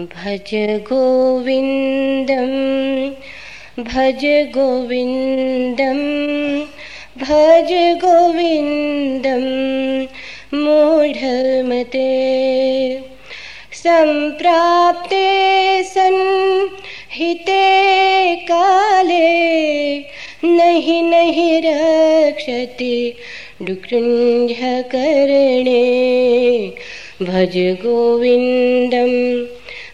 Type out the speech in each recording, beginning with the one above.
भज गोविन्दं भज गोविन्दं भज गोविन्दं मूढमते। सम्प्राप्ते सन् हिते काले, नहि नहि रक्षति डुकृञ्झकर्णे भज गोविन्दं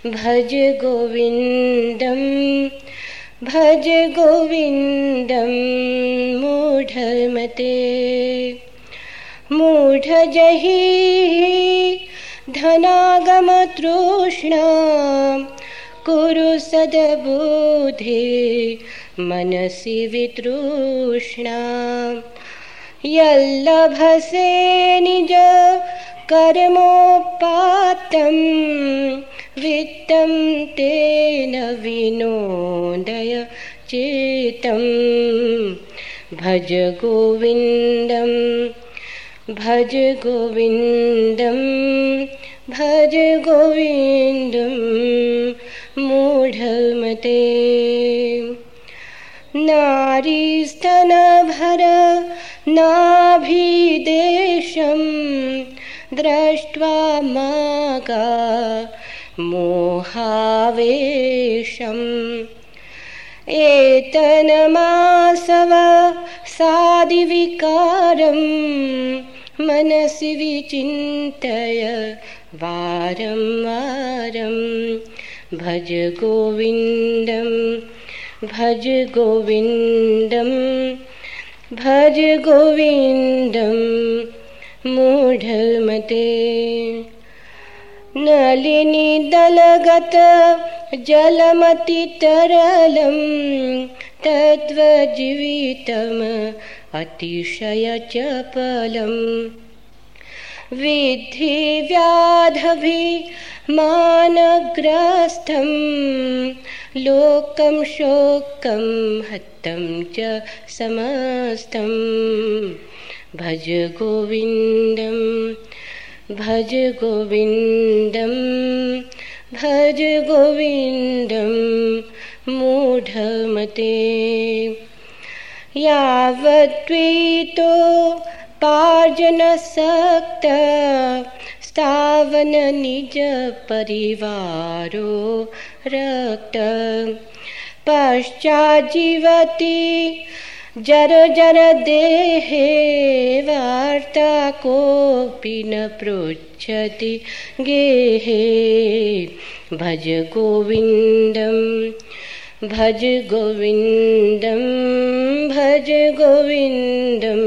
भज गोविन्दं भज गोविन्दं मूढमते मूढजहि धनागमतृष्णा कुरु सद्बुधे मनसि वितृष्णा। यल्लभसे निज कर्मोपातं वित्तं तेन विनोदय चेतं भज गोविन्दं भज गोविन्दं भज गोविन्दं मूढमते नारीस्तनभर नाभिदेशं दृष्ट्वा मागा मोहावेशम्। एतनमासव सादिविकारं मनसि विचिन्तय वारं वारं। भज गोविन्दं भज गोविन्दं भज गोविन्दं मूढमते। नलिनी दलगत जलमतितरलं तद्वजीवितम् अतिशयचपलम् विद्धि व्याधभिमानग्रस्थं लोकं शोकं हतं च समस्तं भज गोविन्दं भज गोविन्दं भज गोविन्दं मूढमते यावद्वीतो निज परिवारो रक्त। पश्चाज्जीवति जर जर देहे वार्ता कोऽपि न पृच्छति गेहे। भज गोविन्दं भज गोविन्दं भज गोविन्दं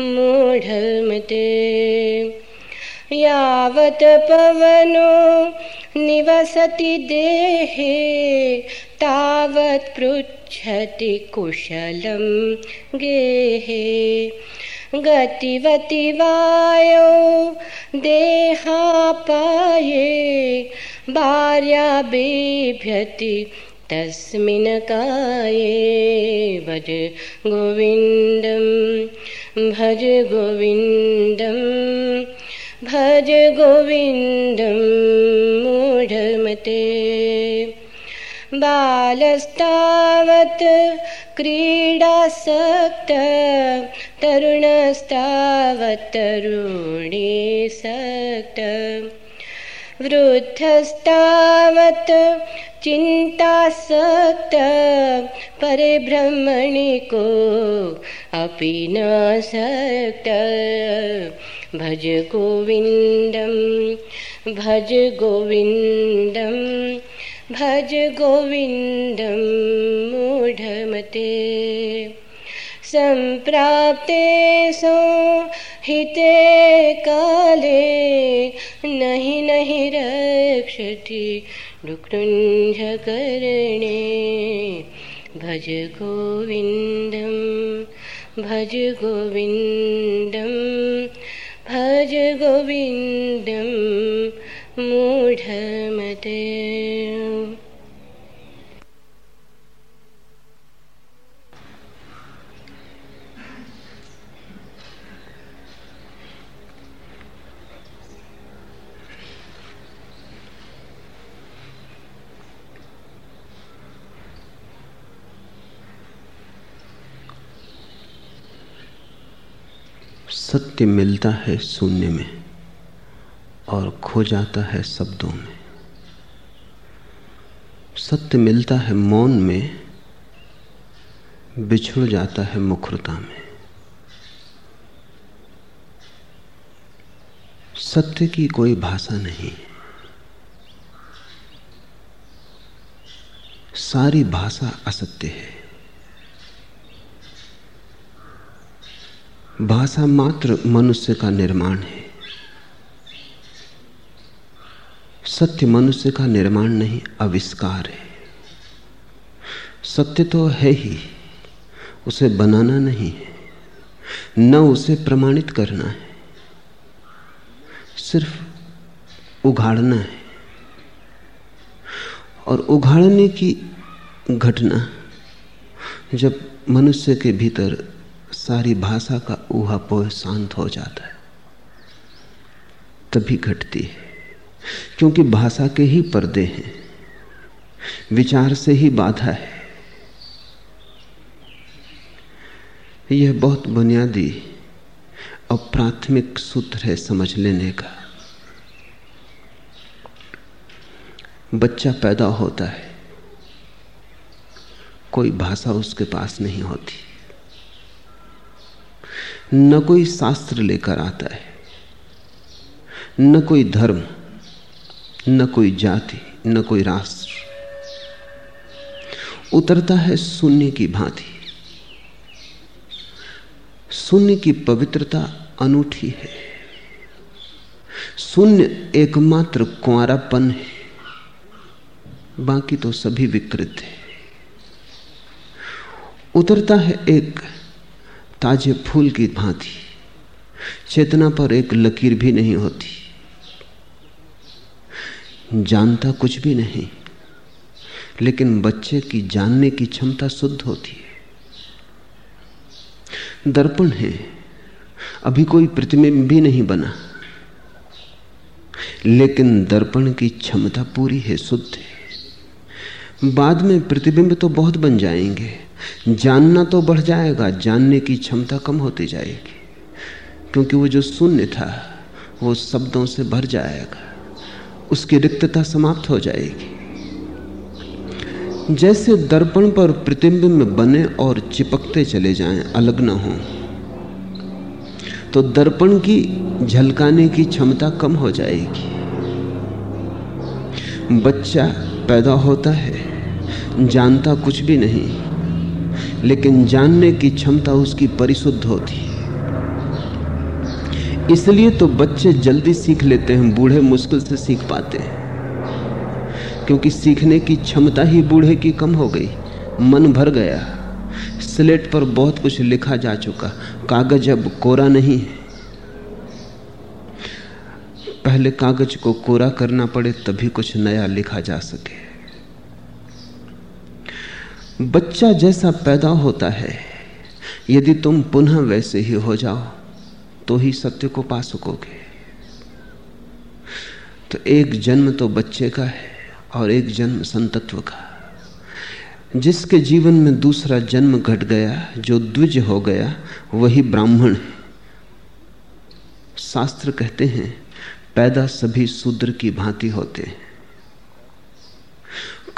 मूढमते यावत् पवनो निवसति देहे तावत् पृच्छति कुशलं गेहे। गतिवति वायो देहापाये भार्या बिभ्यति तस्मिन् काये। भज गोविन्दं भज गोविन्दं भज गोविन्दं मूढमते। बालस्तावत् क्रीडासक्त तरुणस्तावत् तरुणीसक्त वृद्धस्तावत् चिन्तासक्त परिभ्रमणि को अपि न सक्त भज गोविन्दं भज गोविन्दं भज गोविन्दं मूढमते। सम्प्राप्ते सो हिते काले, नहि नहि रक्षति डुकृञ्झकर्णे भज गोविन्दं भज गोविन्दं भज गोविन्दं मूढमते। सत्य मिलता है शून्य में और खो जाता है शब्दों में। सत्य मिलता है मौन में, बिछुड़ जाता है मुखरता में। सत्य की कोई भाषा नहीं सारी भाषा असत्य है। भाषा मात्र मनुष्य का निर्माण है। सत्य मनुष्य का निर्माण नहीं, आविष्कार है। सत्य तो है ही, उसे बनाना नहीं है, न उसे प्रमाणित करना है, सिर्फ़ उघाड़ना है। और उघाड़ने की घटना जब मनुष्य के भीतर सारी भाषा का ऊहा ऊहापोह शांत हो जाता है। तभी घटती है, क्योंकि भाषा के ही पर्दे हैं, विचार से ही बाधा है। यह बहुत बुनियादी और प्राथमिक सूत्र है समझ लेने का। बच्चा पैदा होता है, कोई भाषा उसके पास नहीं होती। न कोई शास्त्र लेकर आता है, न कोई धर्म, न कोई जाति, न कोई राष्ट्र। उतरता है शून्य की भांति। शून्य की पवित्रता अनूठी है। शून्य एकमात्र कुआरापन है। बाकी तो सभी विकृत है। उतरता है एक ताजे फूल की भांति। चेतना पर एक लकीर भी नहीं होती। जानता कुछ भी नहीं, लेकिन बच्चे की जानने की क्षमता शुद्ध होती है। दर्पण है, अभी कोई प्रतिबिंब भी नहीं बना। लेकिन दर्पण की क्षमता पूरी है शुद्ध है। बाद में प्रतिबिंब तो बहुत बन जाएँगे। जानना तो बढ़ जाएगा, जानने की क्षमता कम होती जाएगी। क्योंकि वो जो शून्य था, वो शब्दों से भर जाएगा। उसकी रिक्तता समाप्त हो जाएगी। जैसे दर्पण पर प्रतिबिंब बने और चिपकते चले जाएँ, अलग ना हो तो दर्पण की झलकाने की क्षमता कम हो जाएगी। बच्चा पैदा होता है, जानता कुछ भी नहीं लेकिन जानने की क्षमता उसकी परिशुद्ध होती है। इसलिए तो बच्चे जल्दी सीख लेते हैं, बूढ़े मुश्किल से सीख पाते हैं। क्योंकि सीखने की क्षमता ही बूढ़े की कम हो गई, मन भर गया। स्लेट पर बहुत कुछ लिखा जा चुका, कागज़ अब कोरा नहीं है। पहले कागज़ को कोरा करना पड़े, तभी कुछ नया लिखा जा सके। बच्चा जैसा पैदा होता है, यदि तुम पुनः वैसे ही हो जाओ तो ही सत्य को पा सकोगे। तो एक जन्म तो बच्चे का है और एक जन्म संतत्व का। जिसके जीवन में दूसरा जन्म घट गया, जो द्विज हो गया, वही ब्राह्मण है। शास्त्र कहते हैं, पैदा सभी शूद्र की भांति होते हैं।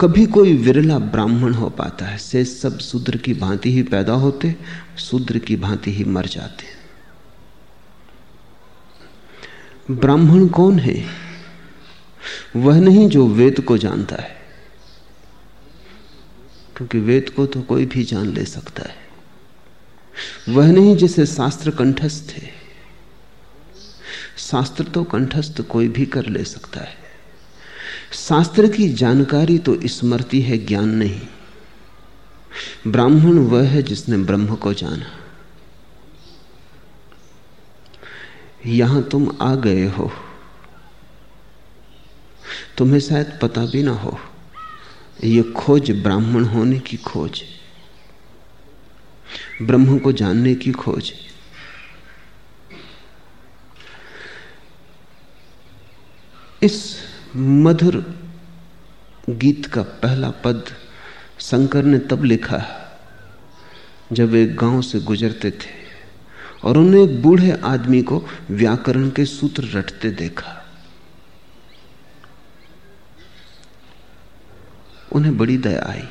कभी कोई विरला ब्राह्मण हो पाता है, से सब शूद्र की भांति ही पैदा होते, शूद्र की भांति ही मर जाते। ब्राह्मण कौन है? वह नहीं जो वेद को जानता है, क्योंकि वेद को तो कोई भी जान ले सकता है। वह नहीं जिसे शास्त्र कंठस्थ है, शास्त्र तो कंठस्थ कोई भी कर ले सकता है। शास्त्र की जानकारी तो स्मृति है ज्ञान नहीं। ब्राह्मण वह है जिसने ब्रह्म को जाना। यहाँ तुम आ गए हो। तुम्हें शायद पता भी ना हो, ये खोज ब्राह्मण होने की खोज ब्रह्म को जानने की खोज इस मधुर गीत का पहला पद शंकर ने तब लिखा जब एक गाँव से गुजरते थे और उन्हें एक बूढ़े आदमी को व्याकरण के सूत्र रटते देखा। उन्हें बड़ी दया आई।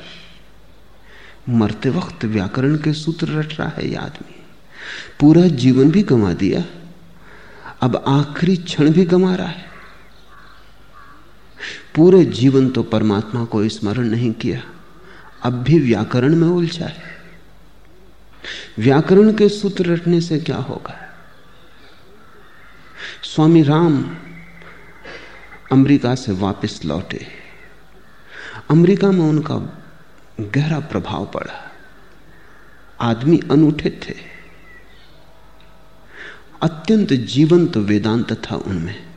मरते वक्त व्याकरण के सूत्र रट रहा है यह आदमी। पूरा जीवन भी गंवा दिया, अब आखिरी क्षण भी गंवा रहा है। पूरे जीवन तो परमात्मा को स्मरण नहीं किया, अब भी व्याकरण में उलझा है। व्याकरण के सूत्र रटने से क्या होगा? स्वामी राम अमेरिका से वापस लौटे। अमेरिका में उनका गहरा प्रभाव पड़ा। आदमी अनूठे थे। अत्यंत जीवंत तो वेदांत था उनमें।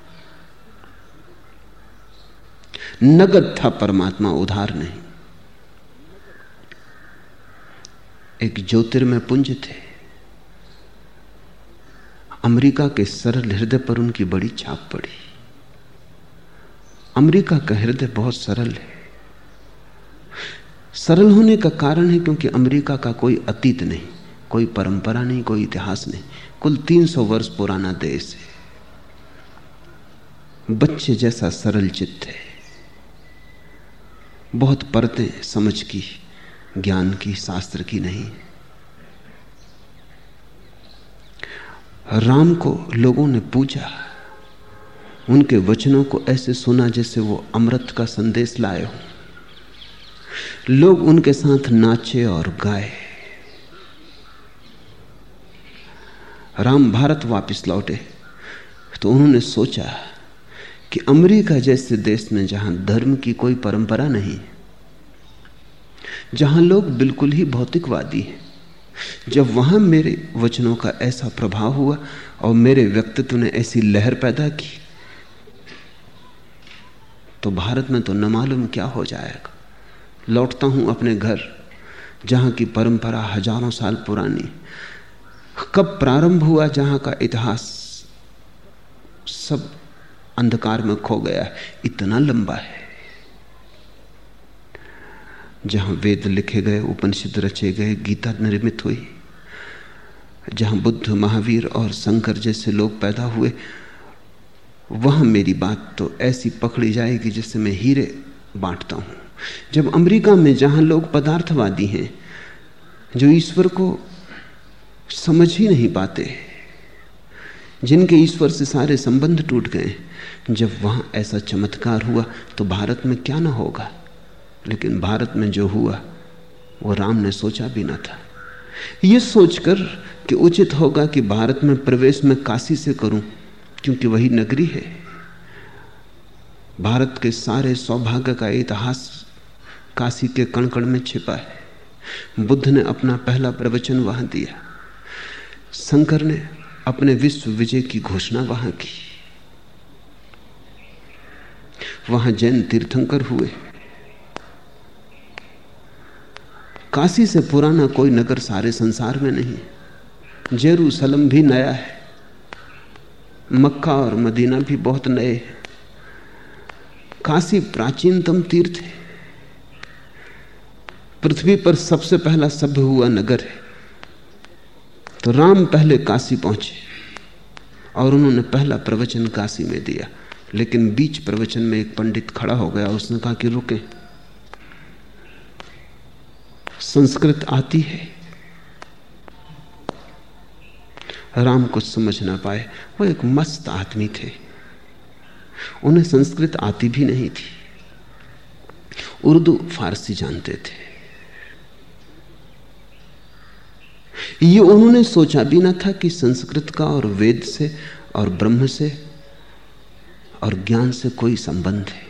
नगद था परमात्मा, उधार नहीं। एक ज्योतिर्मय पुंज थे। अमेरिका के सरल हृदय पर उनकी बड़ी छाप पड़ी। अमेरिका का हृदय बहुत सरल है। सरल होने का कारण है क्योंकि अमेरिका का कोई अतीत नहीं, कोई परंपरा नहीं, कोई इतिहास नहीं। कुल 300 वर्ष पुराना देश है। बच्चे जैसा सरल चित्त है। बहुत परतें समझ की, ज्ञान की, शास्त्र की नहीं। राम को लोगों ने पूजा। उनके वचनों को ऐसे सुना जैसे वो अमृत का संदेश लाए हो। लोग उनके साथ नाचे और गाए। राम भारत वापस लौटे तो उन्होंने सोचा कि अमेरिका जैसे देश में जहाँ धर्म की कोई परंपरा नहीं जहाँ लोग बिल्कुल ही भौतिकवादी हैं, जब वहाँ मेरे वचनों का ऐसा प्रभाव हुआ और मेरे व्यक्तित्व ने ऐसी लहर पैदा की तो भारत में तो न मालूम क्या हो जाएगा। लौटता हूँ अपने घर, जहाँ की परंपरा हज़ारों साल पुरानी कब प्रारंभ हुआ जहाँ का इतिहास सब अंधकार में खो गया है। इतना लंबा है। जहाँ वेद लिखे गए, उपनिषद रचे गए, गीता निर्मित हुई, जहाँ बुद्ध, महावीर और शंकर जैसे लोग पैदा हुए, वहाँ मेरी बात तो ऐसी पकड़ी जाएगी जिससे मैं हीरे बांटता हूँ। जब अमेरिका में जहाँ लोग पदार्थवादी हैं, जो ईश्वर को समझ ही नहीं पाते जिनके ईश्वर से सारे संबंध टूट गए, जब वहाँ ऐसा चमत्कार हुआ तो भारत में क्या ना होगा? लेकिन भारत में जो हुआ, वो राम ने सोचा भी ना था। ये सोचकर कि उचित होगा कि भारत में प्रवेश में काशी से करूँ, क्योंकि वही नगरी है। भारत के सारे सौभाग्य का इतिहास काशी के कण कण में छिपा है। बुद्ध ने अपना पहला प्रवचन वहाँ दिया। शंकर ने अपने विश्व विजय की घोषणा वहाँ की। वहाँ जैन तीर्थंकर हुए। काशी से पुराना कोई नगर सारे संसार में नहीं। जेरूसलम भी नया है। मक्का और मदीना भी बहुत नए हैं। काशी प्राचीनतम तीर्थ है। पृथ्वी पर सबसे पहला सभ्य हुआ नगर है। तो राम पहले काशी पहुँचे और उन्होंने पहला प्रवचन काशी में दिया। लेकिन बीच प्रवचन में एक पंडित खड़ा हो गया उसने कहा कि रुके। संस्कृत आती है। राम कुछ समझ ना पाए। वो एक मस्त आदमी थे। उन्हें संस्कृत आती भी नहीं थी। उर्दू, फारसी जानते थे। ये उन्होंने सोचा भी ना था कि संस्कृत का और वेद से और ब्रह्म से और ज्ञान से कोई संबंध है।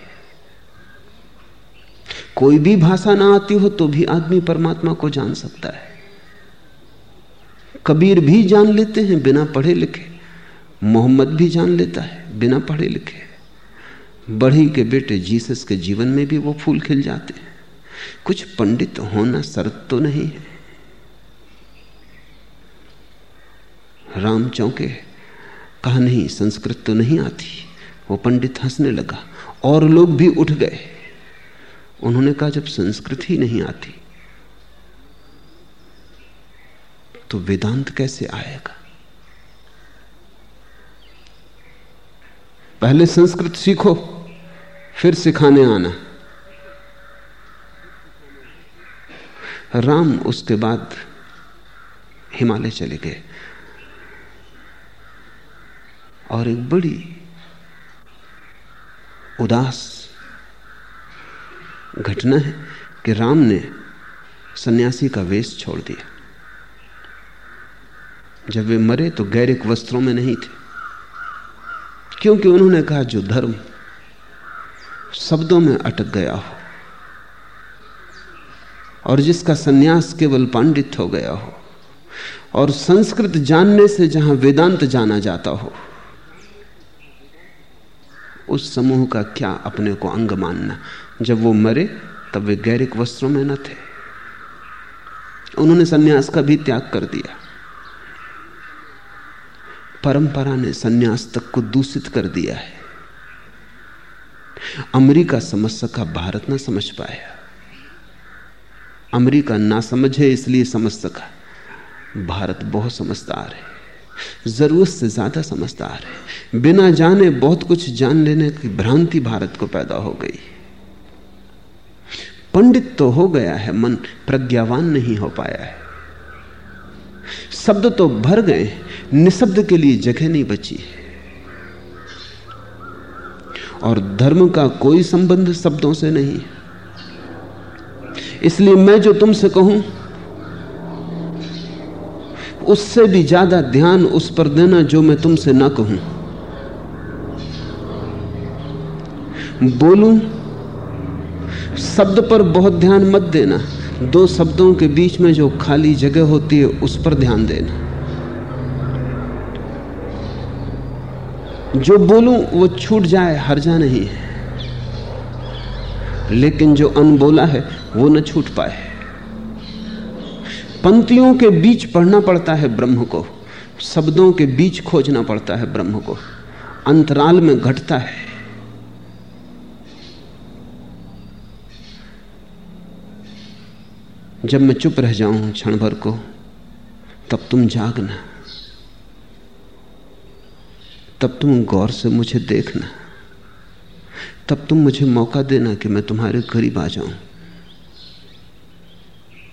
कोई भी भाषा ना आती हो तो भी आदमी परमात्मा को जान सकता है। कबीर भी जान लेते हैं बिना पढ़े लिखे, मोहम्मद भी जान लेता है बिना पढ़े लिखे। बढ़ी के बेटे जीसस के जीवन में भी वो फूल खिल जाते हैं। कुछ पंडित होना शर्त तो नहीं है। राम चौंके। कहा नहीं, संस्कृत तो नहीं आती। वो पंडित हंसने लगा और लोग भी उठ गए। उन्होंने कहा, जब संस्कृत ही नहीं आती तो वेदांत कैसे आएगा? पहले संस्कृत सीखो, फिर सिखाने आना। राम उसके बाद हिमालय चले गए। और एक बड़ी उदास घटना है कि राम ने सन्यासी का वेश छोड़ दिया। जब वे मरे तो गैरिक वस्त्रों में नहीं थे, क्योंकि उन्होंने कहा, जो धर्म शब्दों में अटक गया हो और जिसका सन्यास केवल पांडित हो गया हो और संस्कृत जानने से जहाँ वेदांत जाना जाता हो उस समूह का क्या अपने को अंग मानना? जब वो मरे, तब वे गैरिक वस्त्रों में न थे। उन्होंने सन्यास का भी त्याग कर दिया। परंपरा ने सन्यास तक को दूषित कर दिया है। अमेरिका समझ सका भारत ना समझ पाया। अमेरिका ना समझे इसलिए समझ सका भारत बहुत समझदार है। ज़रूरत से ज़्यादा समझदार है। बिना जाने बहुत कुछ जान लेने की भ्रांति भारत को पैदा हो गई। पंडित तो हो गया है, मन प्रज्ञावान नहीं हो पाया है। शब्द तो भर गए, निशब्द के लिए जगह नहीं बची और धर्म का कोई संबंध शब्दों से नहीं। इसलिए मैं जो तुमसे कहूँ उससे भी ज़्यादा ध्यान उस पर देना जो मैं तुमसे ना कहूँ। बोलूँ, शब्द पर बहुत ध्यान मत देना। दो शब्दों के बीच में जो खाली जगह होती है, उस पर ध्यान देना। जो बोलूँ, वो छूट जाए, हर्जा नहीं है। लेकिन जो अनबोला है, वो न छूट पाए। पंक्तियों के बीच पढ़ना पड़ता है ब्रह्म को, शब्दों के बीच खोजना पड़ता है ब्रह्म को। अंतराल में घटता है। जब मैं चुप रह जाऊँ क्षण भर को, तब तुम जागना। तब तुम गौर से मुझे देखना। तब तुम मुझे मौका देना कि मैं तुम्हारे करीब आ जाऊँ।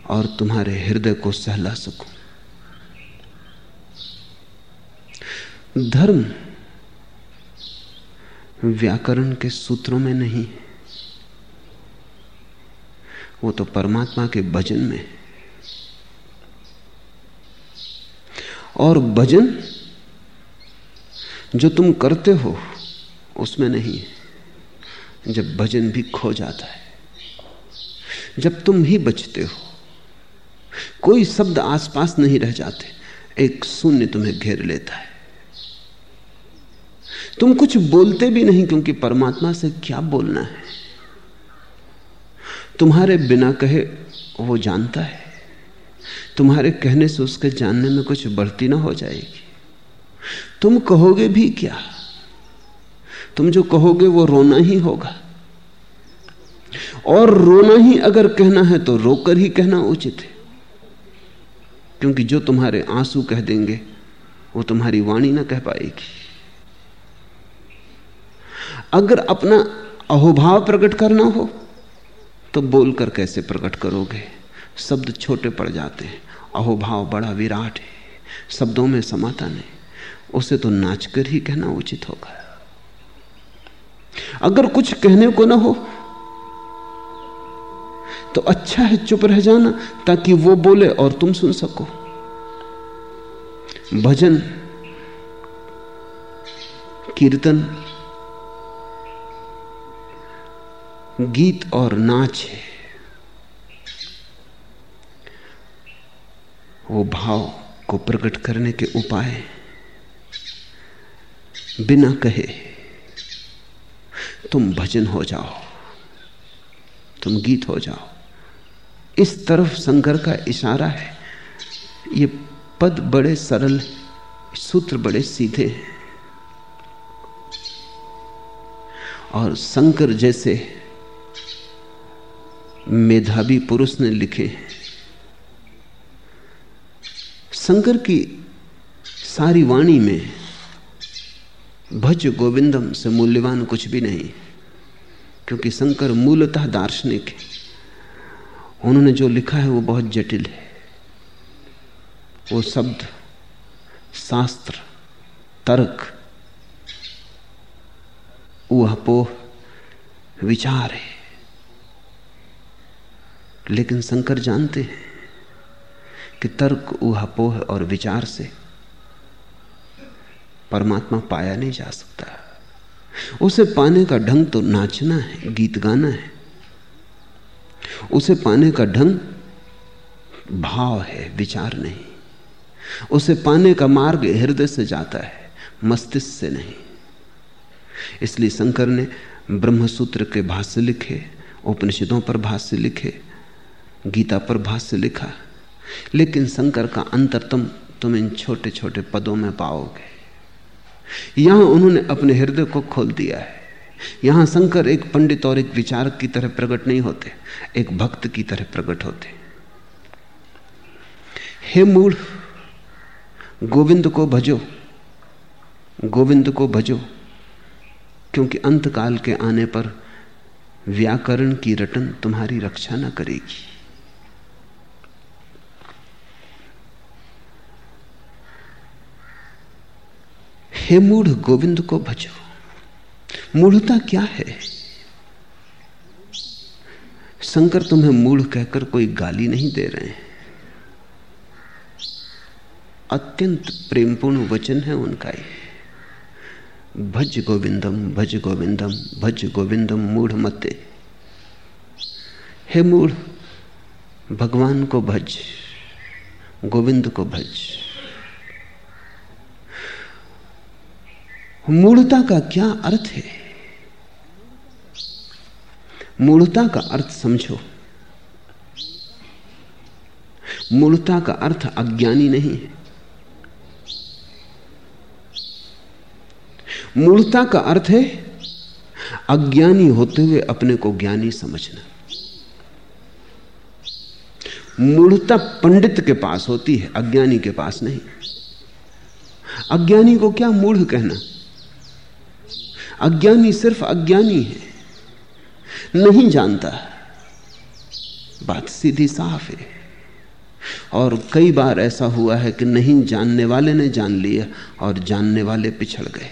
और तुम्हारे हृदय को सहला सकूँ। धर्म व्याकरण के सूत्रों में नहीं वो तो परमात्मा के भजन में और भजन जो तुम करते हो, उसमें नहीं है। जब भजन भी खो जाता है, जब तुम ही बचते हो कोई शब्द आसपास नहीं रह जाते। एक शून्य तुम्हें घेर लेता है। तुम कुछ बोलते भी नहीं क्योंकि परमात्मा से क्या बोलना है? तुम्हारे बिना कहे वो जानता है। तुम्हारे कहने से उसके जानने में कुछ बढ़ती ना हो जाएगी। तुम कहोगे भी क्या? तुम जो कहोगे वो रोना ही होगा। और रोना ही अगर कहना है तो रोकर ही कहना उचित है। क्योंकि जो तुम्हारे आँसू कह देंगे, वो तुम्हारी वाणी ना कह पाएगी। अगर अपना अहोभाव प्रकट करना हो तो बोलकर कैसे प्रकट करोगे? शब्द छोटे पड़ जाते हैं, अहोभाव बड़ा विराट है, शब्दों में समाता नहीं, उसे तो नाचकर ही कहना उचित होगा। अगर कुछ कहने को ना हो तो अच्छा है चुप रह जाना ताकि वो बोले और तुम सुन सको। भजन, कीर्तन, गीत और नाच है। वो भाव को प्रकट करने के उपाय बिना कहे तुम भजन हो जाओ। तुम गीत हो जाओ। इस तरफ़ शंकर का इशारा है। ये पद बड़े सरल सूत्र बड़े सीधे हैं। और शंकर जैसे मेधावी पुरुष ने लिखे शंकर की सारी वाणी में भज गोविंदम से मूल्यवान कुछ भी नहीं। क्योंकि शंकर मूलतः दार्शनिक है। उन्होंने जो लिखा है वो बहुत जटिल है। वो शब्द, शास्त्र, तर्क ऊहापोह विचार है। लेकिन शंकर जानते हैं कि तर्क ऊहापोह और विचार से परमात्मा पाया नहीं जा सकता। उसे पाने का ढंग तो नाचना है, गीत गाना है। उसे पाने का ढंग भाव है, विचार नहीं। उसे पाने का मार्ग हृदय से जाता है, मस्तिष्क से नहीं। इसलिए शंकर ने ब्रह्मसूत्र के भाष्य लिखे, उपनिषदों पर भाष्य लिखे, गीता पर भाष्य लिखा। लेकिन शंकर का अंतरतम तुम इन छोटे छोटे पदों में पाओगे। यहाँ उन्होंने अपने हृदय को खोल दिया है। यहाँ शंकर एक पंडित और एक विचारक की तरह प्रकट नहीं होते, एक भक्त की तरह प्रकट होते। हे मूल गोविंद को भजो, गोविंद को भजो, क्योंकि अंतकाल के आने पर व्याकरण की रटन तुम्हारी रक्षा न करेगी। हे मूढ़ गोविंद को भजो मूढ़ता क्या है? शंकर तुम्हें मूढ़ कहकर कोई गाली नहीं दे रहे हैं। अत्यंत प्रेमपूर्ण वचन है उनका ये। भज गोविंदम भज गोविंदम भज गोविंदम, मूढ़ मते। हे मूढ़, भगवान को भज, गोविंद को भज। मूढ़ता का क्या अर्थ है? मूढ़ता का अर्थ समझो। मूढ़ता का अर्थ अज्ञानी नहीं है। मूढ़ता का अर्थ है अज्ञानी होते हुए अपने को ज्ञानी समझना। मूर्ता पंडित के पास होती है, अज्ञानी के पास नहीं। अज्ञानी को क्या मूढ़ कहना? अज्ञानी सिर्फ़ अज्ञानी है। नहीं जानता। बात सीधी साफ़ है। और कई बार ऐसा हुआ है कि नहीं जानने वाले ने जान लिया और जानने वाले पिछड़ गए।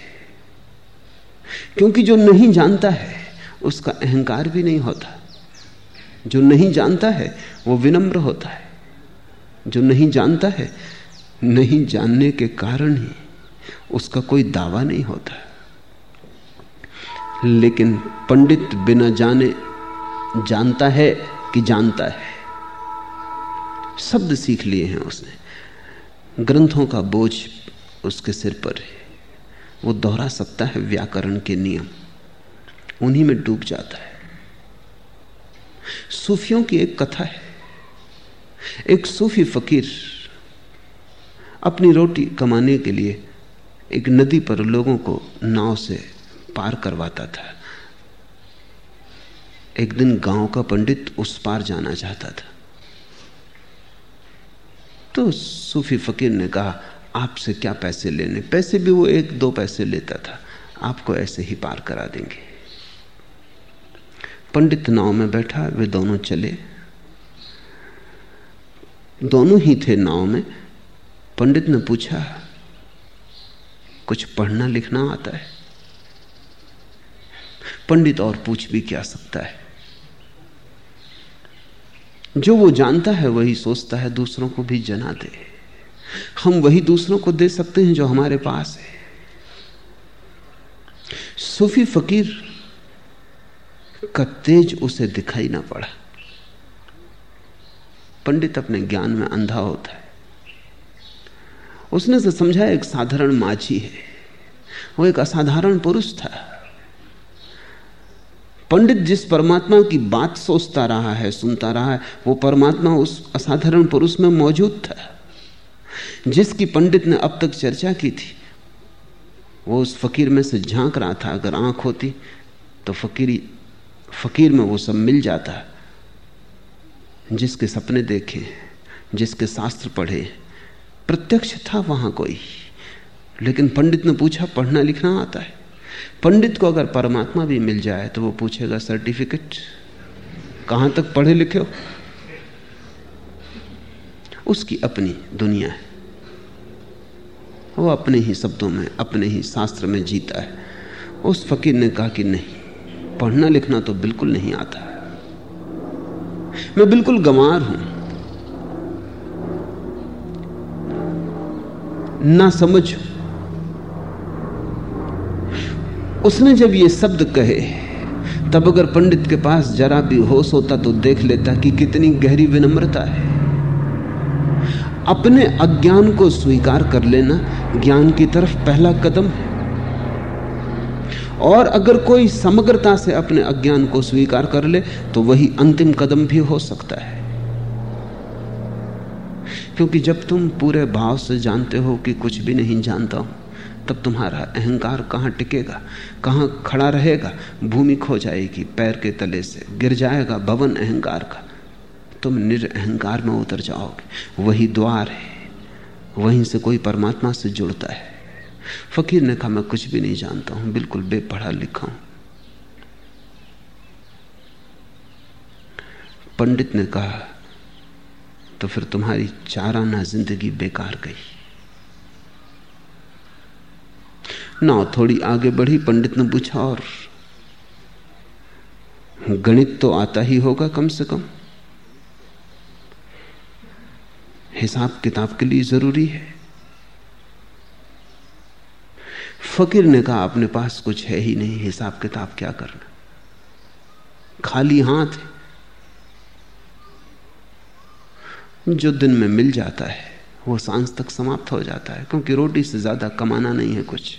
क्योंकि जो नहीं जानता है, उसका अहंकार भी नहीं होता। जो नहीं जानता है, वो विनम्र होता है। जो नहीं जानता है, नहीं जानने के कारण ही उसका कोई दावा नहीं होता। लेकिन पंडित बिना जाने जानता है कि जानता है। शब्द सीख लिए हैं उसने। ग्रंथों का बोझ उसके सिर पर है। वो दोहरा सकता है व्याकरण के नियम। उन्हीं में डूब जाता है। सूफियों की एक कथा है। एक सूफी फकीर अपनी रोटी कमाने के लिए एक नदी पर लोगों को नाव से पार करवाता था। एक दिन गाँव का पंडित उस पार जाना चाहता था। तो सूफी फकीर ने कहा, आपसे क्या पैसे लेने? पैसे भी वो एक दो पैसे लेता था। आपको ऐसे ही पार करा देंगे। पंडित नाव में बैठा, वे दोनों चले। दोनों ही थे नाव में। पंडित ने पूछा, कुछ पढ़ना लिखना आता है? पंडित और पूछ भी क्या सकता है? जो वो जानता है, वही सोचता है, दूसरों को भी जना दे। हम वही दूसरों को दे सकते हैं जो हमारे पास है। सूफी फकीर का तेज उसे दिखाई ना पड़ा। पंडित अपने ज्ञान में अंधा होता है। उसने से समझा, एक साधारण माझी है। वो एक असाधारण पुरुष था। पंडित जिस परमात्मा की बात सोचता रहा है, सुनता रहा है, वो परमात्मा उस असाधारण पुरुष में मौजूद था। जिसकी पंडित ने अब तक चर्चा की थी, वो उस फकीर में से झाँक रहा था। अगर आँख होती तो फकीरी, फकीर में वो सब मिल जाता। है जिसके सपने देखे, जिसके शास्त्र पढ़े, प्रत्यक्ष था वहाँ कोई। लेकिन पंडित ने पूछा, पढ़ना लिखना आता है। पंडित को अगर परमात्मा भी मिल जाए तो वो पूछेगा सर्टिफिकेट कहाँ तक पढ़े लिखे हो? उसकी अपनी दुनिया है। वो अपने ही शब्दों में, अपने ही शास्त्र में जीता है। उस फकीर ने कहा कि नहीं, पढ़ना लिखना तो बिल्कुल नहीं आता मैं बिल्कुल गंवार हूँ। ना समझ उसने जब ये शब्द कहे, तब अगर पंडित के पास जरा भी होश होता तो देख लेता कि कितनी गहरी विनम्रता है। अपने अज्ञान को स्वीकार कर लेना ज्ञान की तरफ़ पहला कदम है। और अगर कोई समग्रता से अपने अज्ञान को स्वीकार कर ले तो वही अंतिम कदम भी हो सकता है। क्योंकि जब तुम पूरे भाव से जानते हो कि कुछ भी नहीं जानता हूँ तब तुम्हारा अहंकार कहाँ टिकेगा? कहाँ खड़ा रहेगा? भूमि खो जाएगी, पैर के तले से गिर जाएगा भवन अहंकार का। तुम निरअहकार में उतर जाओगे। वही द्वार है। वहीं से कोई परमात्मा से जुड़ता है। फकीर ने कहा, मैं कुछ भी नहीं जानता हूँ, बिल्कुल बेपढ़ा लिखा हूँ। पंडित ने कहा तो फिर तुम्हारी चाराना ज़िंदगी बेकार गई। नाव थोड़ी आगे बढ़ी, पंडित ने पूछा, और गणित तो आता ही होगा कम से कम। हिसाब किताब के लिए ज़रूरी है। फकीर ने कहा, अपने पास कुछ है ही नहीं, हिसाब किताब क्या करना? खाली हाथ जो दिन में मिल जाता है, वो सांस तक समाप्त हो जाता है, क्योंकि रोटी से ज़्यादा कमाना नहीं है कुछ।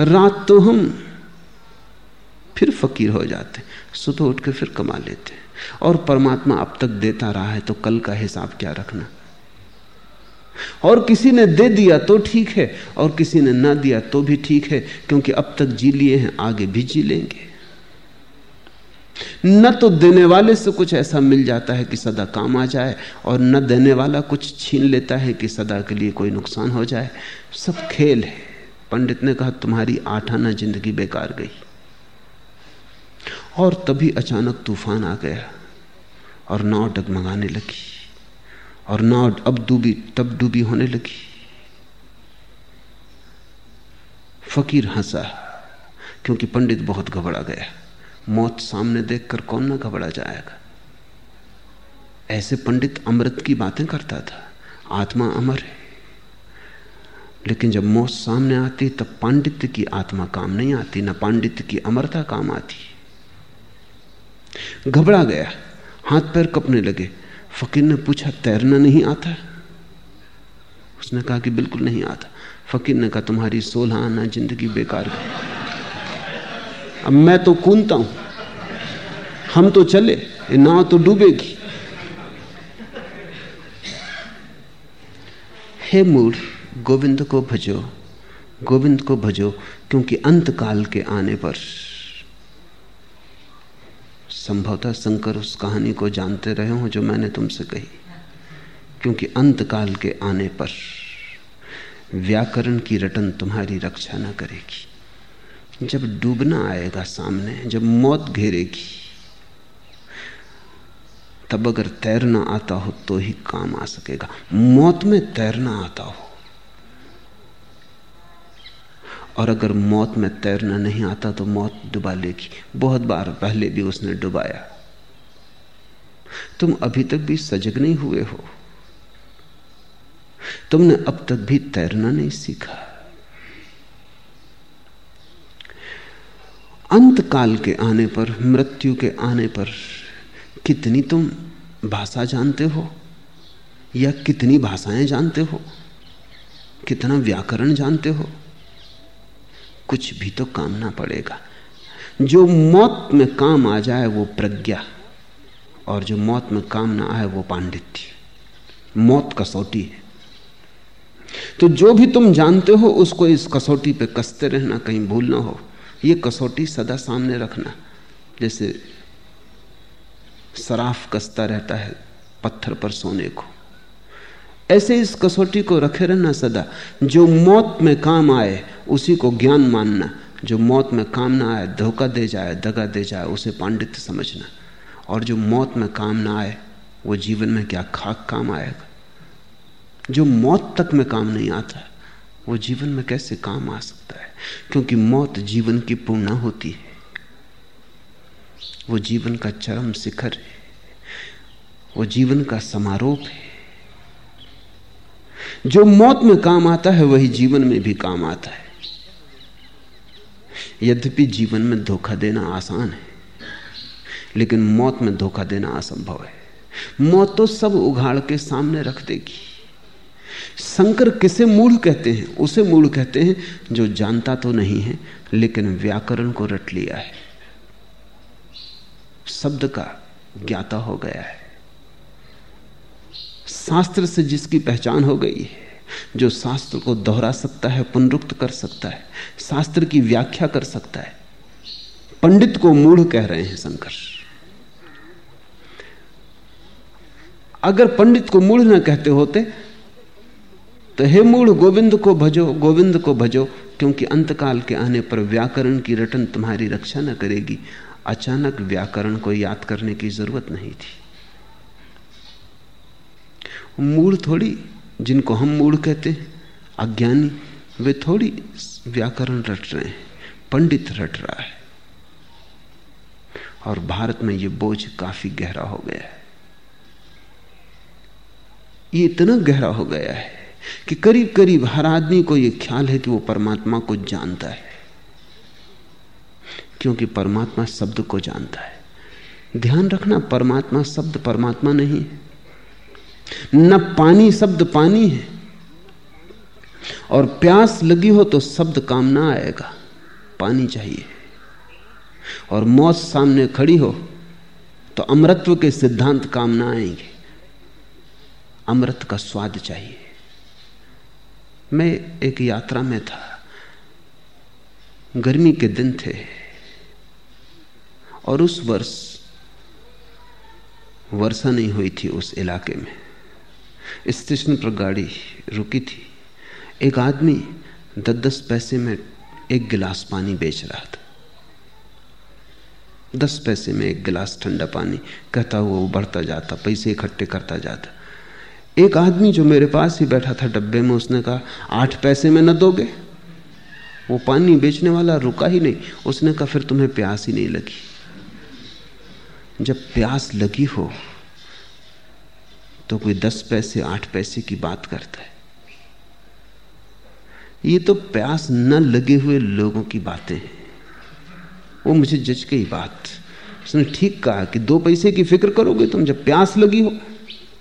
रात तो हम फिर फकीर हो जाते, सुबह उठ के फिर कमा लेते। और परमात्मा अब तक देता रहा है तो कल का हिसाब क्या रखना? और किसी ने दे दिया तो ठीक है, और किसी ने ना दिया तो भी ठीक है, क्योंकि अब तक जी लिए हैं, आगे भी जी लेंगे। न तो देने वाले से कुछ ऐसा मिल जाता है कि सदा काम आ जाए, और न देने वाला कुछ छीन लेता है कि सदा के लिए कोई नुकसान हो जाए। सब खेल है। पंडित ने कहा, तुम्हारी आठाना ज़िंदगी बेकार गई। और तभी अचानक तूफ़ान आ गया और नाव डगमगाने लगी और नाव अब डूबी, तब डूबी होने लगी। फकीर हंसा, क्योंकि पंडित बहुत घबरा गया। मौत सामने देखकर कौन ना घबरा जाएगा। ऐसे पंडित अमृत की बातें करता था, आत्मा अमर है। लेकिन जब मौत सामने आती, तब पांडित्य की आत्मा काम नहीं आती, ना पांडित्य की अमरता काम आती। घबरा गया, हाथ पैर कपने लगे। फकीर ने पूछा, तैरना नहीं आता? उसने कहा कि बिल्कुल नहीं आता। फकीर ने कहा, तुम्हारी सोलह आना ज़िंदगी बेकार गई अब मैं तो कूदता हूँ। हम तो चले नाव तो डूबेगी। हे मूड गोविंद को भजो, गोविंद को भजो, क्योंकि अंत काल के आने पर संभवतः शंकर उस कहानी को जानते रहे हो जो मैंने तुमसे कही। क्योंकि अंत काल के आने पर व्याकरण की रटन तुम्हारी रक्षा न करेगी। जब डूबना आएगा सामने, जब मौत घेरेगी, तब अगर तैरना आता हो तो ही काम आ सकेगा। मौत में तैरना आता हो और अगर मौत में तैरना नहीं आता तो मौत डुबा लेगी। बहुत बार पहले भी उसने डुबाया। तुम अभी तक भी सजग नहीं हुए हो। तुमने अब तक भी तैरना नहीं सीखा। अंत काल के आने पर, मृत्यु के आने पर कितनी तुम भाषा जानते हो? या कितनी भाषाएँ जानते हो? कितना व्याकरण जानते हो? कुछ भी तो काम ना पड़ेगा। जो मौत में काम आ जाए वो प्रज्ञा, और जो मौत में काम ना आए वो पांडित्य। मौत कसौटी है। तो जो भी तुम जानते हो, उसको इस कसौटी पे कसते रहना, कहीं भूल ना हो। ये कसौटी सदा सामने रखना। जैसे सराफ कसता रहता है पत्थर पर सोने को। ऐसे इस कसौटी को रखे रहना सदा। जो मौत में काम आए, उसी को ज्ञान मानना। जो मौत में काम ना आए, धोखा दे जाए, दगा दे जाए, उसे पांडित्य समझना। और जो मौत में काम ना आए, वो जीवन में क्या खाक काम आएगा? जो मौत तक में काम नहीं आता, वो जीवन में कैसे काम आ सकता है? क्योंकि मौत जीवन की पूर्णा होती है। वो जीवन का चरम शिखर है। वो जीवन का समारोह है। जो मौत में काम आता है, वही जीवन में भी काम आता है। यद्यपि जीवन में धोखा देना आसान है, लेकिन मौत में धोखा देना असंभव है। मौत तो सब उघाड़ के सामने रख देगी। शंकर किसे मूढ़ कहते हैं? उसे मूढ़ कहते हैं जो जानता तो नहीं है, लेकिन व्याकरण को रट लिया है। शब्द का ज्ञाता हो गया है। शास्त्र से जिसकी पहचान हो गई है, जो शास्त्र को दोहरा सकता है, पुनरुक्त कर सकता है, शास्त्र की व्याख्या कर सकता है। पंडित को मूढ़ कह रहे हैं शंकर। अगर पंडित को मूढ़ न कहते होते तो हे मूढ़, गोविंद को भजो, गोविंद को भजो, क्योंकि अंतकाल के आने पर व्याकरण की रटन तुम्हारी रक्षा न करेगी। अचानक व्याकरण को याद करने की ज़रूरत नहीं थी। मूढ़ थोड़ी जिनको हम मूढ़ कहते हैं, अज्ञानी, वे थोड़ी व्याकरण रट रहे हैं, पंडित रट रहा है। और भारत में ये बोझ काफ़ी गहरा हो गया है। ये इतना गहरा हो गया है कि करीब करीब हर आदमी को यह ख्याल है कि वो परमात्मा को जानता है। क्योंकि परमात्मा शब्द को जानता है। ध्यान रखना, परमात्मा शब्द परमात्मा नहीं है। न पानी शब्द पानी है। और प्यास लगी हो तो शब्द काम ना आएगा। पानी चाहिए। और मौत सामने खड़ी हो तो अमृतत्व के सिद्धांत काम ना आएँगे। अमृत का स्वाद चाहिए। मैं एक यात्रा में था। गर्मी के दिन थे। और उस वर्ष वर्षा नहीं हुई थी उस इलाके में। स्टेशन पर गाड़ी रुकी थी। एक आदमी दस दस पैसे में एक गिलास पानी बेच रहा था। दस पैसे में एक गिलास ठंडा पानी। कहता हुआ वो बढ़ता जाता, पैसे इकट्ठे करता जाता। एक आदमी जो मेरे पास ही बैठा था डब्बे में, उसने कहा, आठ पैसे में न दोगे? वो पानी बेचने वाला रुका ही नहीं। उसने कहा, फिर तुम्हें प्यास ही नहीं लगी। जब प्यास लगी हो तो कोई दस पैसे, आठ पैसे की बात करता है। ये तो प्यास न लगे हुए लोगों की बातें हैं। वो मुझे जज गई बात। उसने ठीक कहा कि दो पैसे की फ़िक्र करोगे तुम, जब प्यास लगी हो,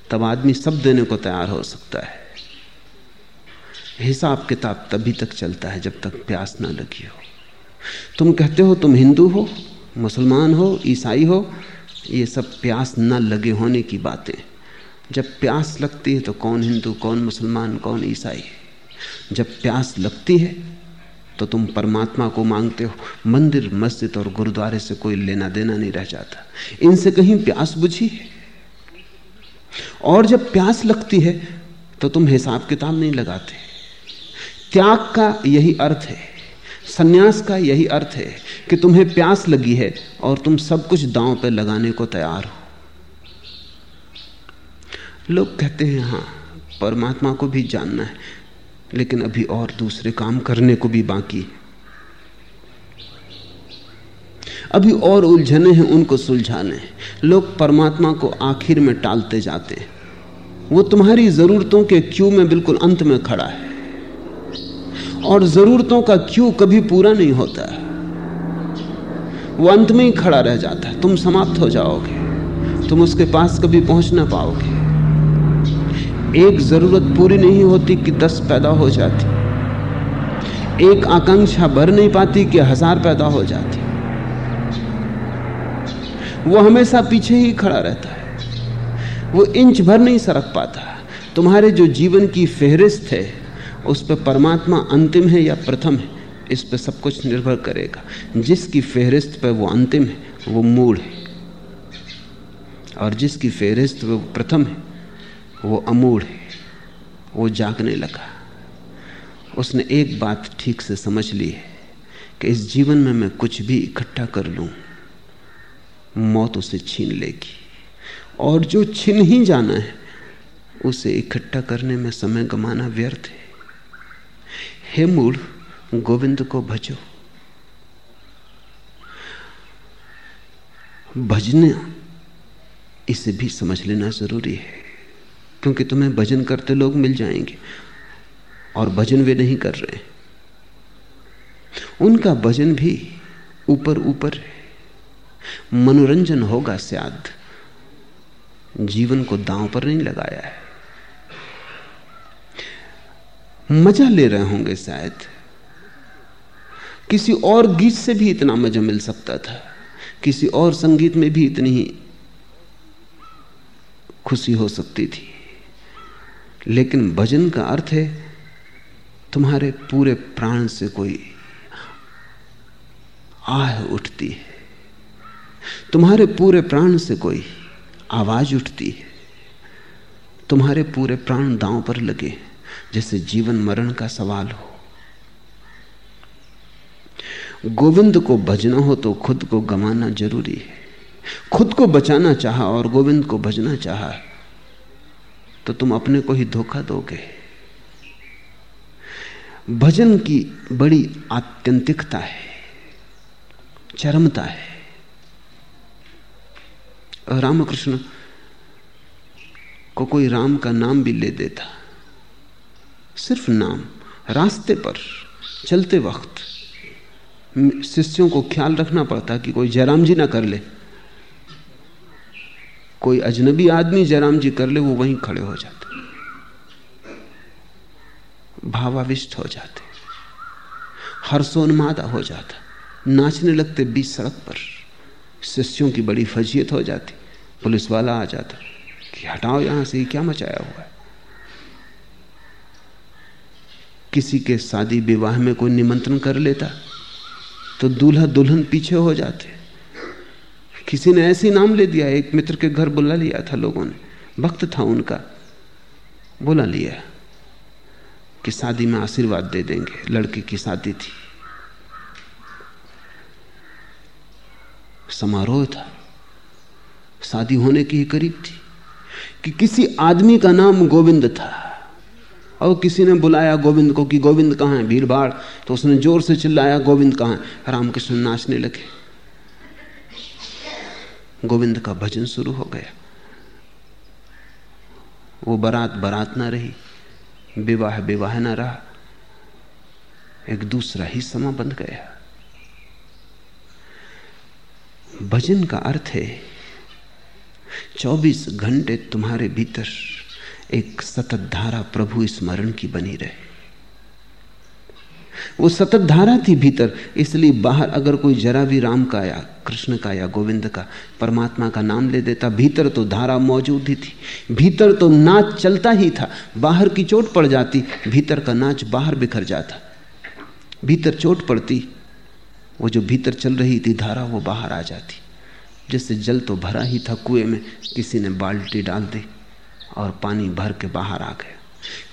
तब आदमी सब देने को तैयार हो सकता है। हिसाब किताब तभी तक चलता है जब तक प्यास ना लगी हो। तुम कहते हो तुम हिंदू हो, मुसलमान हो, ईसाई हो, ये सब प्यास न लगे होने की बातें। जब प्यास लगती है तो कौन हिंदू, कौन मुसलमान, कौन ईसाई? जब प्यास लगती है तो तुम परमात्मा को मांगते हो। मंदिर, मस्जिद और गुरुद्वारे से कोई लेना देना नहीं रह जाता। इनसे कहीं प्यास बुझी है? और जब प्यास लगती है तो तुम हिसाब किताब नहीं लगाते। त्याग का यही अर्थ है। सन्यास का यही अर्थ है कि तुम्हें प्यास लगी है और तुम सब कुछ दांव पर लगाने को तैयार हो। लोग कहते हैं हाँ परमात्मा को भी जानना है, लेकिन अभी और दूसरे काम करने को भी बाकी है। अभी और उलझने हैं, उनको सुलझाने लोग परमात्मा को आखिर में टालते जाते हैं। वो तुम्हारी जरूरतों के क्यू में बिल्कुल अंत में खड़ा है। और जरूरतों का क्यू कभी पूरा नहीं होता। है वो अंत में ही खड़ा रह जाता है। तुम समाप्त हो जाओगे। तुम उसके पास कभी पहुँच ना पाओगे। एक ज़रूरत पूरी नहीं होती कि दस पैदा हो जाती। एक आकांक्षा भर नहीं पाती कि हज़ार पैदा हो जाती। वो हमेशा पीछे ही खड़ा रहता है। वो इंच भर नहीं सरक पाता। तुम्हारे जो जीवन की फेहरिस्त है, उस पर परमात्मा अंतिम है या प्रथम है, इस पर सब कुछ निर्भर करेगा। जिसकी फेहरिस्त पर वो अंतिम है, वो मूल है। और जिसकी फेहरिस्त वो प्रथम है वो अमूढ़ है, वो जागने लगा। उसने एक बात ठीक से समझ ली है कि इस जीवन में मैं कुछ भी इकट्ठा कर लूँ, मौत उसे छीन लेगी। और जो छीन ही जाना है, उसे इकट्ठा करने में समय गमाना व्यर्थ है। हे मूल गोविंद को भजो। भजने, इसे भी समझ लेना ज़रूरी है। क्योंकि तुम्हें भजन करते लोग मिल जाएँगे। और भजन वे नहीं कर रहे। उनका भजन भी ऊपर ऊपर मनोरंजन होगा शायद जीवन को दांव पर नहीं लगाया है। मज़ा ले रहे होंगे शायद। किसी और गीत से भी इतना मज़ा मिल सकता था। किसी और संगीत में भी इतनी ही खुशी हो सकती थी। लेकिन भजन का अर्थ है, तुम्हारे पूरे प्राण से कोई आह उठती है। तुम्हारे पूरे प्राण से कोई आवाज़ उठती है। तुम्हारे पूरे प्राण दांव पर लगे, जैसे जीवन मरण का सवाल हो। गोविंद को भजना हो तो खुद को गमाना ज़रूरी है। खुद को बचाना चाहा और गोविंद को भजना चाहा तो तुम अपने को ही धोखा दोगे। भजन की बड़ी आत्यंतिकता है, चरमता है। रामकृष्ण को कोई राम का नाम भी ले देता। सिर्फ़ नाम, रास्ते पर, चलते वक्त। शिष्यों को ख्याल रखना पड़ता कि कोई जयराम जी ना कर ले। कोई अजनबी आदमी जयराम जी कर ले, वो वहीं खड़े हो जाते। भावाविष्ट हो जाते। हर्षोन्मादा हो जाता। नाचने लगते बीच सड़क पर। शिष्यों की बड़ी फजीयत हो जाती। पुलिस वाला आ जाता। कि हटाओ यहाँ से क्या मचाया हुआ है? किसी के शादी विवाह में कोई निमंत्रण कर लेता तो दूल्हा दुल्हन पीछे हो जाते। किसी ने ऐसे नाम ले दिया, एक मित्र के घर बुला लिया था लोगों ने। भक्त था उनका। बुला लिया कि शादी में आशीर्वाद दे देंगे। लड़के की शादी थी। समारोह था। शादी होने की ही करीब थी कि किसी आदमी का नाम गोविंद था। और किसी ने बुलाया गोविंद को कि गोविंद कहाँ है? भीड़ भाड़ तो उसने ज़ोर से चिल्लाया, गोविंद कहाँ है? रामकृष्ण नाचने लगे। गोविंद का भजन शुरू हो गया। वो बारात बारात ना रही, विवाह विवाह ना रहा, एक दूसरा ही समा बंध गया। भजन का अर्थ है 24 घंटे तुम्हारे भीतर एक सतत धारा प्रभु स्मरण की बनी रहे। वो सतत धारा थी भीतर। इसलिए बाहर अगर कोई जरा भी राम का या कृष्ण का या गोविंद का, परमात्मा का नाम ले देता, भीतर तो धारा मौजूद ही थी। भीतर तो नाच चलता ही था। बाहर की चोट पड़ जाती, भीतर का नाच बाहर बिखर जाता। भीतर चोट पड़ती, वो जो भीतर चल रही थी धारा, वो बाहर आ जाती। जैसे जल तो भरा ही था कुएँ में, किसी ने बाल्टी डाल दी और पानी भर के बाहर आ गया।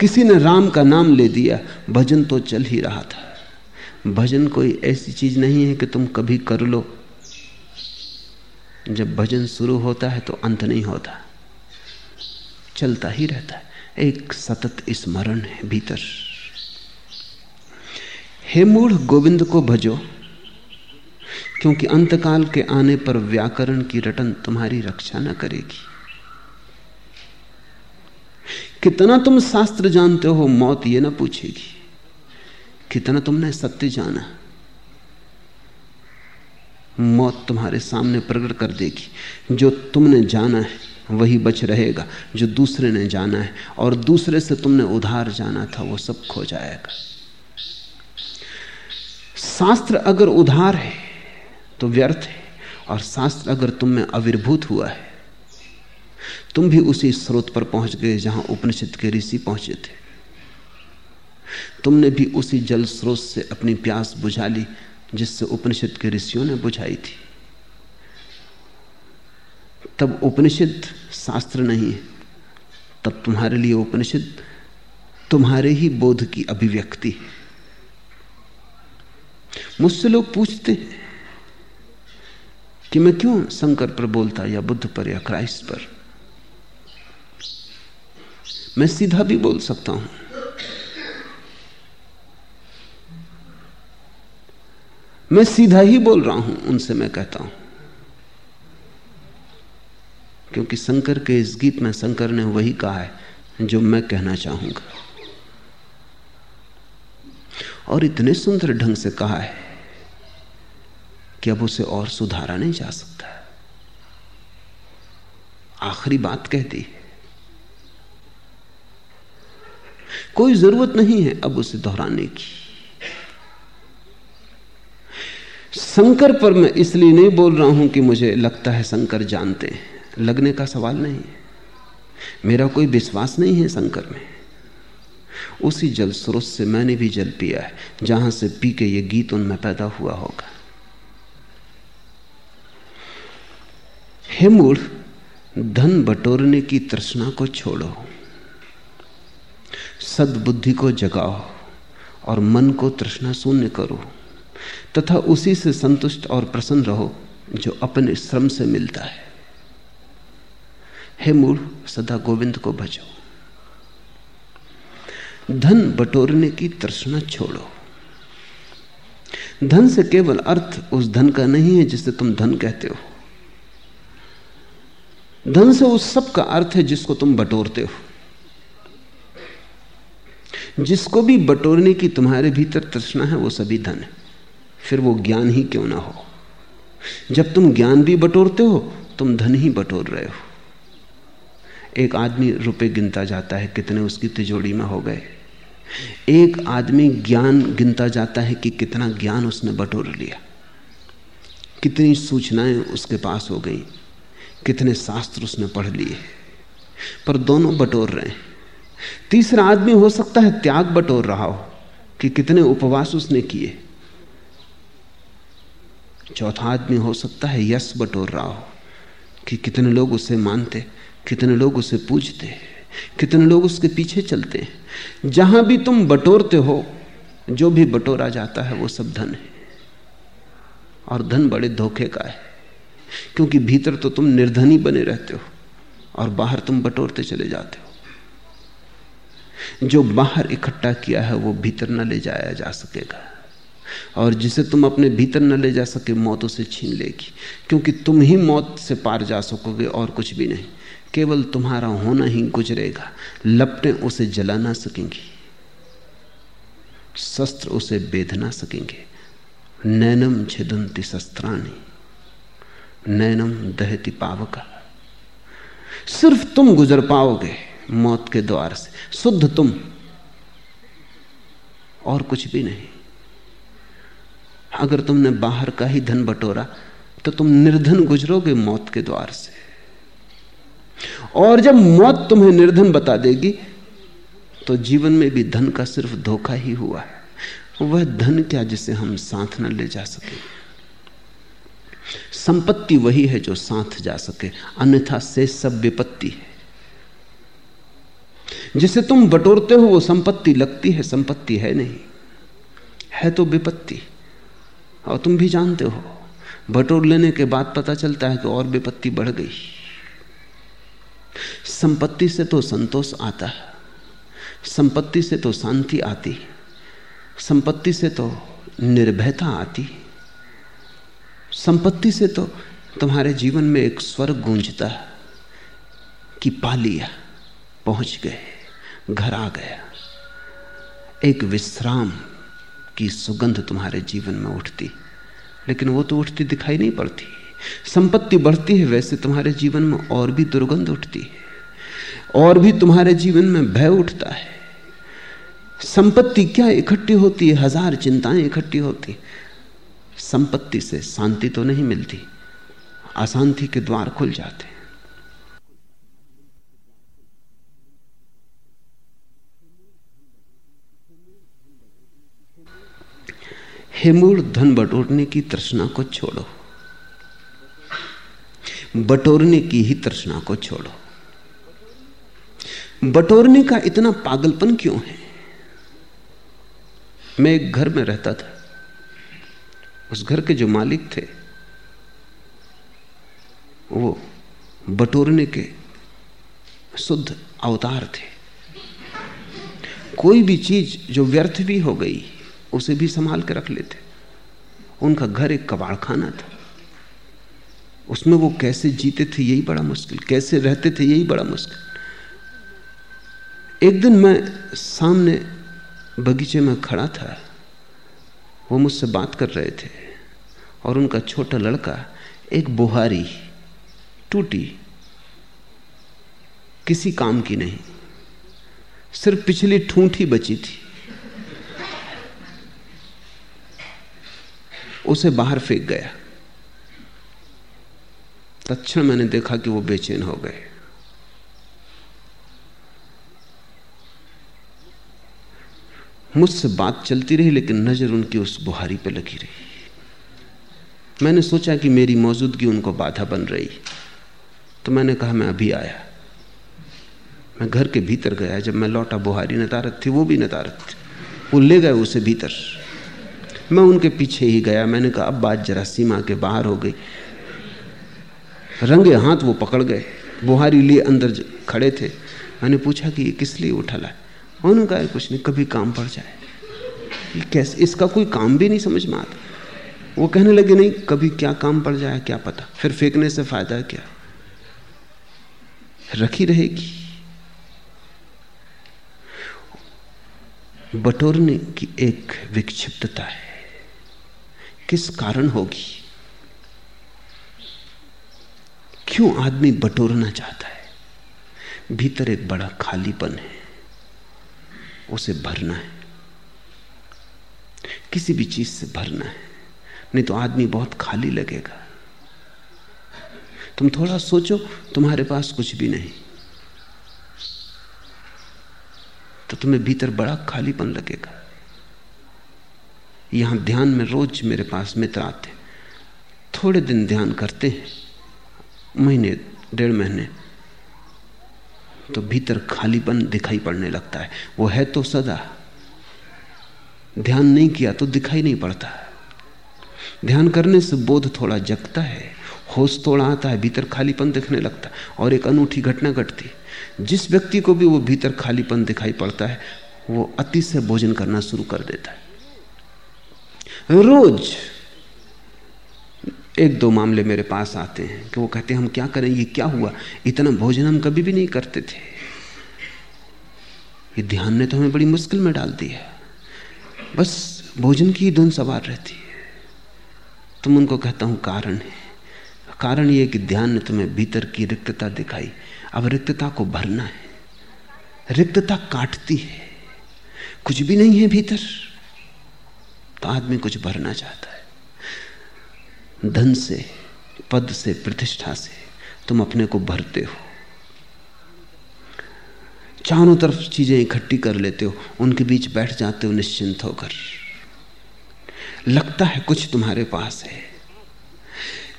किसी ने राम का नाम ले दिया, भजन तो चल ही रहा था। भजन कोई ऐसी चीज़ नहीं है कि तुम कभी कर लो। जब भजन शुरू होता है तो अंत नहीं होता। चलता ही रहता है। एक सतत स्मरण है भीतर। हे मूढ़ गोविंद को भजो, क्योंकि अंतकाल के आने पर व्याकरण की रटन तुम्हारी रक्षा न करेगी। कितना तुम शास्त्र जानते हो, मौत ये ना पूछेगी। कितना तुमने सत्य जाना, मौत तुम्हारे सामने प्रकट कर देगी। जो तुमने जाना है, वही बच रहेगा। जो दूसरे ने जाना है, और दूसरे से तुमने उधार जाना था, वो सब खो जाएगा। शास्त्र अगर उधार है तो व्यर्थ है, और शास्त्र अगर तुम में अविर्भूत हुआ है तुम भी उसी स्रोत पर पहुँच गए जहाँ उपनिषद के ऋषि पहुँचे थे। तुमने भी उसी जल स्रोत से अपनी प्यास बुझा ली, जिससे उपनिषद के ऋषियों ने बुझाई थी। तब उपनिषद शास्त्र नहीं है। तब तुम्हारे लिए उपनिषद तुम्हारे ही बोध की अभिव्यक्ति है। मुझसे लोग पूछते हैं कि मैं क्यों शंकर पर बोलता या बुद्ध पर या क्राइस्ट पर? मैं सीधा भी बोल सकता हूँ। मैं सीधा ही बोल रहा हूँ, उनसे मैं कहता हूँ। क्योंकि शंकर के इस गीत में शंकर ने वही कहा है, जो मैं कहना चाहूँगा। और इतने सुंदर ढंग से कहा है कि अब उसे और सुधारा नहीं जा सकता। आखिरी बात कहती है। कोई ज़रूरत नहीं है अब उसे दोहराने की। शंकर पर मैं इसलिए नहीं बोल रहा हूँ कि मुझे लगता है शंकर जानते हैं। लगने का सवाल नहीं है। मेरा कोई विश्वास नहीं है शंकर में। उसी जल स्रोत से मैंने भी जल पिया है। जहाँ से पी के ये गीत उनमें पैदा हुआ होगा। हे मूढ़, धन बटोरने की तृष्णा को छोड़ो। सद्बुद्धि को जगाओ और मन को तृष्णा शून्य करो, तथा उसी से संतुष्ट और प्रसन्न रहो जो अपने श्रम से मिलता है। हे मूढ़, सदा गोविंद को भजो। धन बटोरने की तृष्णा छोड़ो। धन से केवल अर्थ उस धन का नहीं है जिसे तुम धन कहते हो। धन से उस सब का अर्थ है जिसको तुम बटोरते हो। जिसको भी बटोरने की तुम्हारे भीतर तृष्णा है, वो सभी धन है। फिर वो ज्ञान ही क्यों ना हो? जब तुम ज्ञान भी बटोरते हो, तुम धन ही बटोर रहे हो। एक आदमी रुपए गिनता जाता है, कितने उसकी तिजोड़ी में हो गए। एक आदमी ज्ञान गिनता जाता है कि कितना ज्ञान उसने बटोर लिया। कितनी सूचनाएँ उसके पास हो गई, कितने शास्त्र उसने पढ़ लिए। पर दोनों बटोर रहे हैं। तीसरा आदमी हो सकता है त्याग बटोर रहा हो कि कितने उपवास उसने किए। चौथा आदमी हो सकता है यश बटोर रहा हो कि कितने लोग उसे मानते, कितने लोग उसे पूजते, कितने लोग उसके पीछे चलते। हैं जहाँ भी तुम बटोरते हो, जो भी बटोरा जाता है वो सब धन है। और धन बड़े धोखे का है, क्योंकि भीतर तो तुम निर्धनी बने रहते हो और बाहर तुम बटोरते चले जाते हो। जो बाहर इकट्ठा किया है, वो भीतर न ले जाया जा सकेगा। और जिसे तुम अपने भीतर न ले जा सके, मौत उसे छीन लेगी। क्योंकि तुम ही मौत से पार जा सकोगे, और कुछ भी नहीं। केवल तुम्हारा होना ही गुजरेगा। लपटें उसे जला ना सकेंगी। शस्त्र उसे बेध ना सकेंगे। नैनम छिदंती शस्त्राणी। नैनम दहती पावका। सिर्फ़ तुम गुजर पाओगे। मौत के द्वार से। शुद्ध तुम। और कुछ भी नहीं। अगर तुमने बाहर का ही धन बटोरा तो तुम निर्धन गुजरोगे मौत के द्वार से। और जब मौत तुम्हें निर्धन बता देगी तो जीवन में भी धन का सिर्फ़ धोखा ही हुआ है। वह धन क्या जिसे हम साथ न ले जा सके? संपत्ति वही है जो साथ जा सके। अन्यथा से सब विपत्ति है। जिसे तुम बटोरते हो, वो संपत्ति लगती है, संपत्ति है नहीं। है तो विपत्ति, और तुम भी जानते हो। बटोर लेने के बाद पता चलता है कि और विपत्ति बढ़ गई। संपत्ति से तो संतोष आता है, संपत्ति से तो शांति आती संपत्ति से तो निर्भयता आती संपत्ति से तो तुम्हारे जीवन में एक स्वर गूंजता है कि पा लिया पहुँच गए। घर आ गया। एक विश्राम की सुगंध तुम्हारे जीवन में उठती, लेकिन वो तो उठती दिखाई नहीं पड़ती। संपत्ति बढ़ती है, वैसे तुम्हारे जीवन में और भी दुर्गंध उठती है, और भी तुम्हारे जीवन में भय उठता है। संपत्ति क्या इकट्ठी होती है? हज़ार चिंताएँ इकट्ठी होती। संपत्ति से शांति तो नहीं मिलती, अशांति के द्वार खुल जाते। हेमूल धन बटोरने की तृष्णा को छोड़ो। बटोरने की ही तृष्णा को छोड़ो। बटोरने का इतना पागलपन क्यों है? मैं एक घर में रहता था। उस घर के जो मालिक थे, वो बटोरने के शुद्ध अवतार थे। कोई भी चीज़ जो व्यर्थ भी हो गई उसे भी संभाल के रख लेते। उनका घर एक कबाड़ खाना था। उसमें वो कैसे जीते थे यही बड़ा मुश्किल, कैसे रहते थे यही बड़ा मुश्किल। एक दिन मैं सामने बगीचे में खड़ा था। वो मुझसे बात कर रहे थे और उनका छोटा लड़का एक बुहारी टूटी। किसी काम की नहीं, सिर्फ़ पिछली ठूंठ ही बची थी। उसे बाहर फेंक गया। तत्ण मैंने देखा कि वो बेचैन हो गए। मुझसे बात चलती रही, लेकिन नज़र उनकी उस बुहारी पे लगी रही। मैंने सोचा कि मेरी मौजूदगी उनको बाधा बन रही। तो मैंने कहा, मैं अभी आया। मैं घर के भीतर गया। जब मैं लौटा, बुहारी नतारत थी, वो भी नतारत थी। वो ले गए उसे भीतर। मैं उनके पीछे ही गया। मैंने कहा, अब बात जरा सीमा के बाहर हो गई। रंगे हाथ वो पकड़ गए। बुहारी लिए अंदर खड़े थे। मैंने पूछा कि ये किस लिए उठा लाए? उन्होंने कहा कुछ नहीं, कभी काम पड़ जाए। कैसे, इसका कोई काम भी नहीं समझ में आता। वो कहने लगे, नहीं, कभी क्या काम पड़ जाए, क्या पता? फिर फेंकने से फ़ायदा क्या? रखी रहेगी। बटोरने की एक विक्षिप्तता है। किस कारण होगी? क्यों आदमी बटोरना चाहता है? भीतर एक बड़ा खालीपन है। उसे भरना है। किसी भी चीज़ से भरना है। नहीं तो आदमी बहुत खाली लगेगा। तुम थोड़ा सोचो, तुम्हारे पास कुछ भी नहीं। तो तुम्हें भीतर बड़ा खालीपन लगेगा। यहाँ ध्यान में रोज मेरे पास मित्र आते थोड़े दिन ध्यान करते हैं। महीने, डेढ़ महीने तो भीतर खालीपन दिखाई पड़ने लगता है। वो है तो सदा। ध्यान नहीं किया तो दिखाई नहीं पड़ता। ध्यान करने से बोध थोड़ा जगता है। होश थोड़ा आता है, भीतर खालीपन दिखने लगता और एक अनूठी घटना घटती जिस व्यक्ति को भी वो भीतर खालीपन दिखाई पड़ता है, वो अति से भोजन करना शुरू कर देता है। रोज एक दो मामले मेरे पास आते हैं कि वो कहते हैं, हम क्या करें? ये क्या हुआ? इतना भोजन हम कभी भी नहीं करते थे। ये ध्यान ने तो हमें बड़ी मुश्किल में डाल दिया। बस भोजन की ही धुन सवार रहती है। तुम उनको कहता हूँ, कारण है। कारण ये कि ध्यान ने तुम्हें भीतर की रिक्तता दिखाई। अब रिक्तता को भरना है। रिक्तता काटती है। कुछ भी नहीं है भीतर। आदमी कुछ भरना चाहता है। धन से, पद से, प्रतिष्ठा से तुम अपने को भरते हो। चारों तरफ़ चीज़ें इकट्ठी कर लेते हो, उनके बीच बैठ जाते हो, निश्चिंत होकर। लगता है कुछ तुम्हारे पास है।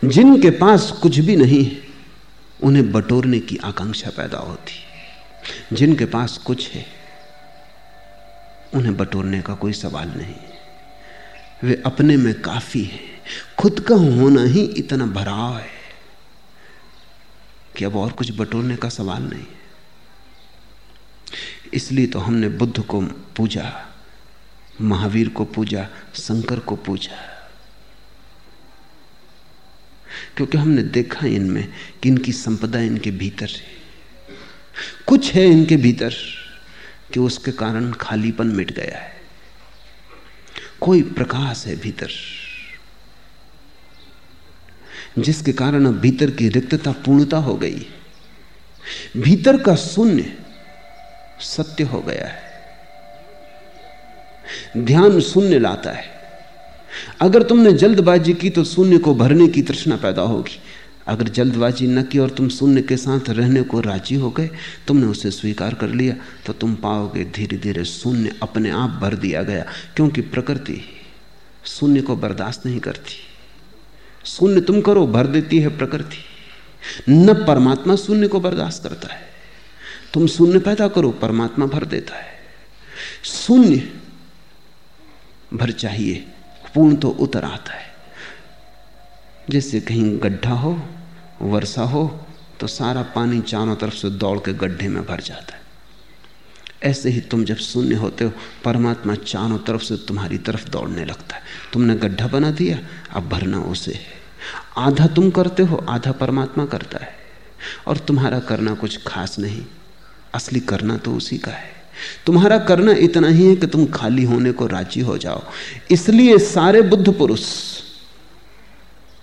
जिनके पास कुछ भी नहीं है, उन्हें बटोरने की आकांक्षा पैदा होती जिनके पास कुछ है, उन्हें बटोरने का कोई सवाल नहीं। वे अपने में काफ़ी है। खुद का होना ही इतना भराव है कि अब और कुछ बटोरने का सवाल नहीं है। इसलिए तो हमने बुद्ध को पूजा, महावीर को पूजा, शंकर को पूजा। क्योंकि हमने देखा इनमें कि इनकी संपदा इनके भीतर है। कुछ है इनके भीतर कि उसके कारण खालीपन मिट गया है। कोई प्रकाश है भीतर, जिसके कारण अब भीतर की रिक्तता पूर्णता हो गई। भीतर का शून्य सत्य हो गया है। ध्यान शून्य लाता है। अगर तुमने जल्दबाजी की तो शून्य को भरने की तृष्णा पैदा होगी। अगर जल्दबाजी न की और तुम शून्य के साथ रहने को राज़ी हो गए, तुमने उसे स्वीकार कर लिया तो तुम पाओगे धीरे धीरे शून्य अपने आप भर दिया गया, क्योंकि प्रकृति शून्य को बर्दाश्त नहीं करती। शून्य तुम करो, भर देती है प्रकृति। न परमात्मा शून्य को बर्दाश्त करता है। तुम शून्य पैदा करो, परमात्मा भर देता है। शून्य भर चाहिए, पूर्ण तो उतर आता है। जैसे कहीं गड्ढा हो वर्षा हो तो सारा पानी चारों तरफ़ से दौड़ के गड्ढे में भर जाता है। ऐसे ही तुम जब शून्य होते हो, परमात्मा चारों तरफ़ से तुम्हारी तरफ़ दौड़ने लगता है। तुमने गड्ढा बना दिया, अब भरना उसे है। आधा तुम करते हो, आधा परमात्मा करता है। और तुम्हारा करना कुछ खास नहीं, असली करना तो उसी का है। तुम्हारा करना इतना ही है कि तुम खाली होने को राज़ी हो जाओ। इसलिए सारे बुद्ध पुरुष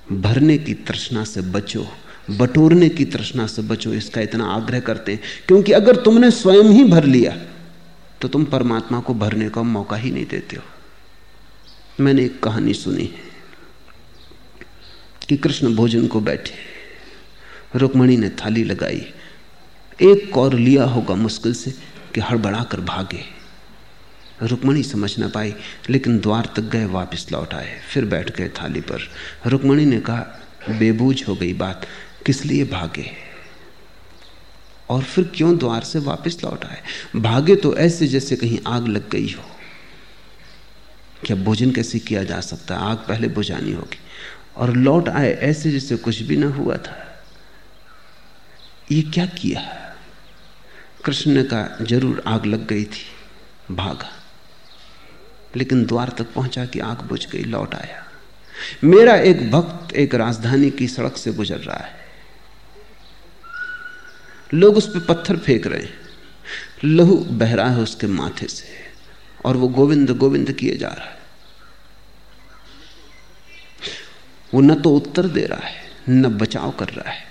भरने की तृष्णा से बचो, बटोरने की तृष्णा से बचो, इसका इतना आग्रह करते हैं। क्योंकि अगर तुमने स्वयं ही भर लिया तो तुम परमात्मा को भरने का मौका ही नहीं देते हो। मैंने एक कहानी सुनी है कि कृष्ण भोजन को बैठे, रुक्मणी ने थाली लगाई, एक कौर लिया होगा मुश्किल से कि हड़बड़ा कर भागे। रुक्मणी समझ ना पाई, लेकिन द्वार तक गए, वापस लौट आए। फिर बैठ गए थाली पर। रुक्मणी ने कहा बेबूझ हो गई बात, किस लिए भागे? और फिर क्यों द्वार से वापस लौट आए? भागे तो ऐसे जैसे कहीं आग लग गई हो। क्या भोजन कैसे किया जा सकता? है आग पहले बुझानी होगी। और लौट आए, ऐसे जैसे कुछ भी ना हुआ था। ये क्या किया? कृष्ण ने कहा, ज़रूर आग लग गई थी। भागा। लेकिन द्वार तक पहुँचा कि आग बुझ गई, लौट आया। मेरा एक भक्त एक राजधानी की सड़क से गुजर रहा है। लोग उस पर पत्थर फेंक रहे हैं। लहू बह रहा है उसके माथे से और वो गोविंद गोविंद किए जा रहा है। वो न तो उत्तर दे रहा है, न बचाव कर रहा है।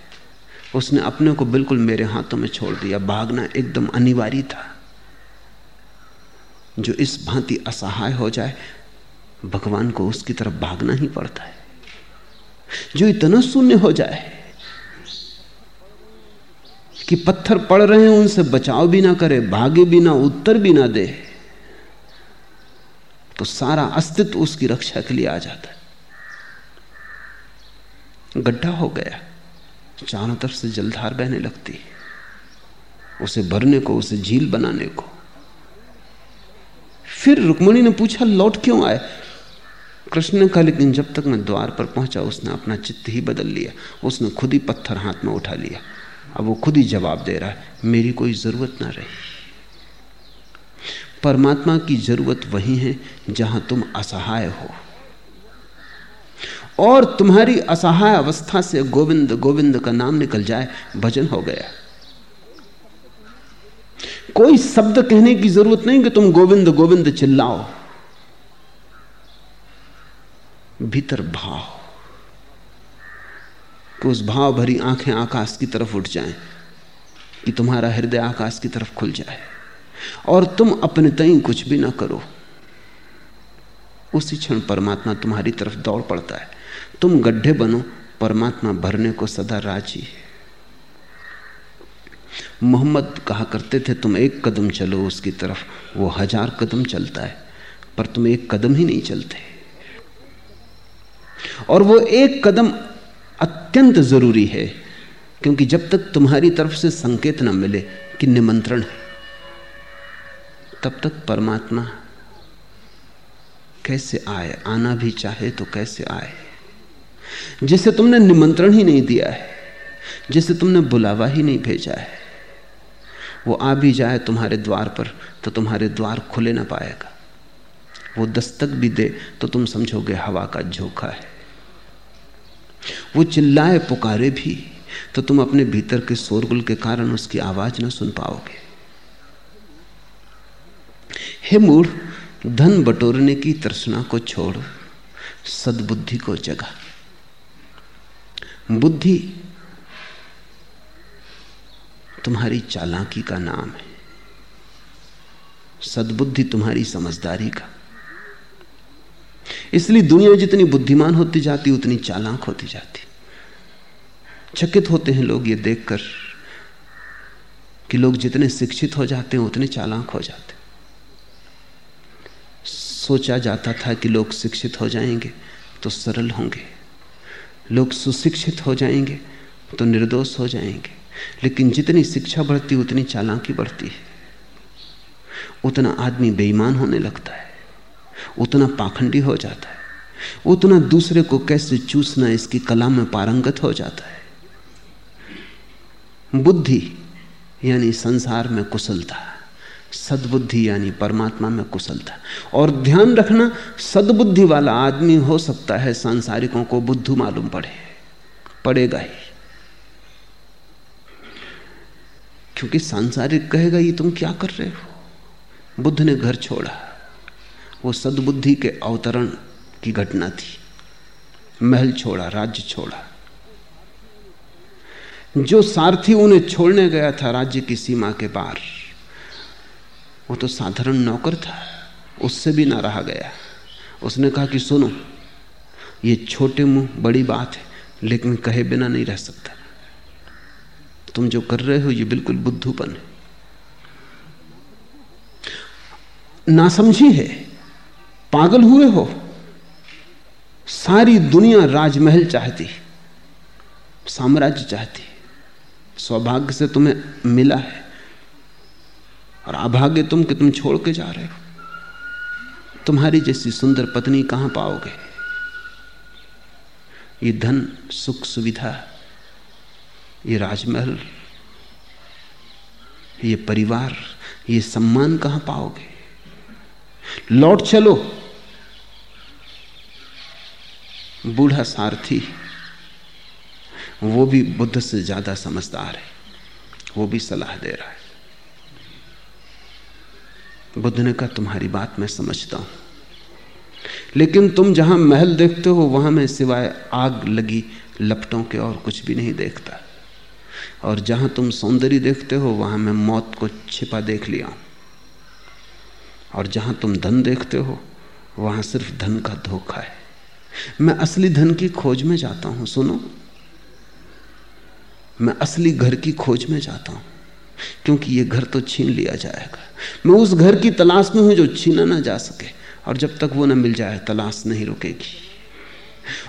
उसने अपने को बिल्कुल मेरे हाथों में छोड़ दिया। भागना एकदम अनिवार्य था। जो इस भांति असहाय हो जाए, भगवान को उसकी तरफ़ भागना ही पड़ता है। जो इतना शून्य हो जाए कि पत्थर पड़ रहे हैं, उनसे बचाव भी ना करे भागे भी ना, उत्तर भी ना दे तो सारा अस्तित्व उसकी रक्षा के लिए आ जाता है। गड्ढा हो गया, चारों तरफ़ से जलधार बहने लगती, उसे भरने को, उसे झील बनाने को। फिर रुक्मणी ने पूछा, लौट क्यों आए? कृष्ण ने कहा, लेकिन जब तक मैं द्वार पर पहुँचा, उसने अपना चित्त ही बदल लिया। उसने खुद ही पत्थर हाथ में उठा लिया। अब वो खुद ही जवाब दे रहा है, मेरी कोई ज़रूरत ना रही। परमात्मा की ज़रूरत वही है, जहाँ तुम असहाय हो। और तुम्हारी असहाय अवस्था से गोविंद गोविंद का नाम निकल जाए, भजन हो गया। कोई शब्द कहने की ज़रूरत नहीं कि तुम गोविंद गोविंद चिल्लाओ। भीतर भाव। कि उस भाव भरी आँखें आकाश की तरफ़ उठ जाएँ, कि तुम्हारा हृदय आकाश की तरफ़ खुल जाए। और तुम अपने तई कुछ भी ना करो। उसी क्षण परमात्मा तुम्हारी तरफ़ दौड़ पड़ता है। तुम गड्ढे बनो, परमात्मा भरने को सदा राज़ी है। मोहम्मद कहा करते थे, तुम एक कदम चलो, उसकी तरफ़ वो हज़ार कदम चलता है, पर तुम एक कदम ही नहीं चलते। और वो एक कदम अत्यंत ज़रूरी है, क्योंकि जब तक तुम्हारी तरफ़ से संकेत न मिले कि निमंत्रण है, तब तक परमात्मा कैसे आए, आना भी चाहे तो कैसे आए। जिसे तुमने निमंत्रण ही नहीं दिया है, जिसे तुमने बुलावा ही नहीं भेजा है वो आ भी जाए तुम्हारे द्वार पर तो तुम्हारे द्वार खुले ना पाएगा। वो दस्तक भी दे तो तुम समझोगे हवा का झोंका है। वो चिल्लाए पुकारे भी तो तुम अपने भीतर के शोरगुल के कारण उसकी आवाज़ ना सुन पाओगे। हे मूढ़ धन बटोरने की तृष्णा को छोड़, सद्बुद्धि को जगा। बुद्धि तुम्हारी चालाकी का नाम है। सद्बुद्धि तुम्हारी समझदारी का। इसलिए दुनिया जितनी बुद्धिमान होती जाती, उतनी चालाक होती जाती। चकित होते हैं लोग ये देखकर कि लोग जितने शिक्षित हो जाते हैं, उतने चालाक हो जाते सोचा जाता था कि लोग शिक्षित हो जाएँगे तो सरल होंगे। लोग सुशिक्षित हो जाएँगे तो निर्दोष हो जाएँगे। लेकिन जितनी शिक्षा बढ़ती, उतनी चालाकी बढ़ती है। उतना आदमी बेईमान होने लगता है। उतना पाखंडी हो जाता है। उतना दूसरे को कैसे चूसना, इसकी कला में पारंगत हो जाता है। बुद्धि यानी संसार में कुशलता, सद्बुद्धि यानी परमात्मा में कुशलता। और ध्यान रखना, सद्बुद्धि वाला आदमी हो सकता है, सांसारिकों को बुद्धू मालूम पड़े, पड़ेगा ही। क्योंकि सांसारिक कहेगा, ये तुम क्या कर रहे हो? बुद्ध ने घर छोड़ा। वो सद्बुद्धि के अवतरण की घटना थी। महल छोड़ा, राज्य छोड़ा। जो सारथी उन्हें छोड़ने गया था राज्य की सीमा के पार, वो तो साधारण नौकर था, उससे भी ना रहा गया। उसने कहा कि, सुनो, ये छोटे मुँह बड़ी बात है, लेकिन कहे बिना नहीं रह सकता। तुम जो कर रहे हो, ये बिल्कुल बुद्धूपन है। नासमझी है, पागल हुए हो, सारी दुनिया राजमहल चाहती, साम्राज्य चाहती, सौभाग्य से तुम्हें मिला है, और अभाग्य तुम कि तुम छोड़ के जा रहे हो। तुम्हारी जैसी सुंदर पत्नी कहाँ पाओगे? ये धन सुख सुविधा ये राजमहल, ये परिवार, ये सम्मान कहाँ पाओगे? लौट चलो। बूढ़ा सारथी, वो भी बुद्ध से ज़्यादा समझदार है, वो भी सलाह दे रहा है। बुद्ध ने कहा, तुम्हारी बात मैं समझता हूँ। लेकिन तुम जहाँ महल देखते हो, वहाँ मैं सिवाय आग लगी लपटों के और कुछ भी नहीं देखता। और जहाँ तुम सौंदर्य देखते हो, वहाँ मैं मौत को छिपा देख लिया। हूँ और जहाँ तुम धन देखते हो, वहाँ सिर्फ़ धन का धोखा है। मैं असली धन की खोज में जाता हूँ, सुनो। मैं असली घर की खोज में जाता हूँ, क्योंकि ये घर तो छीन लिया जाएगा। मैं उस घर की तलाश में हूँ जो छीना ना जा सके, और जब तक वो ना मिल जाए, तलाश नहीं रुकेगी।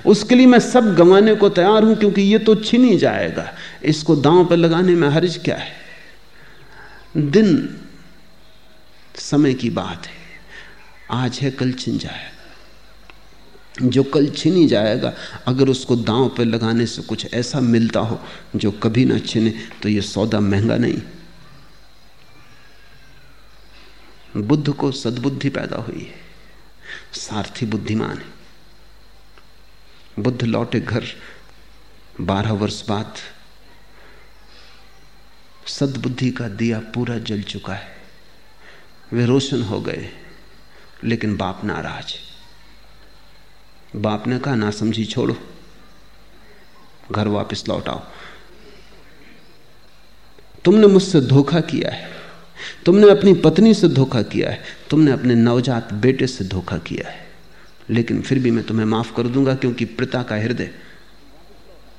उसके लिए मैं सब गंवाने को तैयार हूँ, क्योंकि ये तो छिन ही जाएगा। इसको दांव पर लगाने में हर्ज क्या है? दिन समय की बात है। आज है, कल छिन जाएगा। जो कल छिन ही जाएगा, अगर उसको दांव पर लगाने से कुछ ऐसा मिलता हो जो कभी ना छिने तो ये सौदा महँगा नहीं। बुद्ध को सद्बुद्धि पैदा हुई है। सारथी बुद्धिमान है। बुद्ध लौटे घर बारह वर्ष बाद। सद्बुद्धि का दिया पूरा जल चुका है। वे रोशन हो गए, लेकिन बाप नाराज़ बाप ने कहा ना समझी छोड़ो, घर वापस लौट आओ। तुमने मुझसे धोखा किया है। तुमने अपनी पत्नी से धोखा किया है। तुमने अपने नवजात बेटे से धोखा किया है। लेकिन फिर भी मैं तुम्हें माफ़ कर दूँगा क्योंकि पिता का हृदय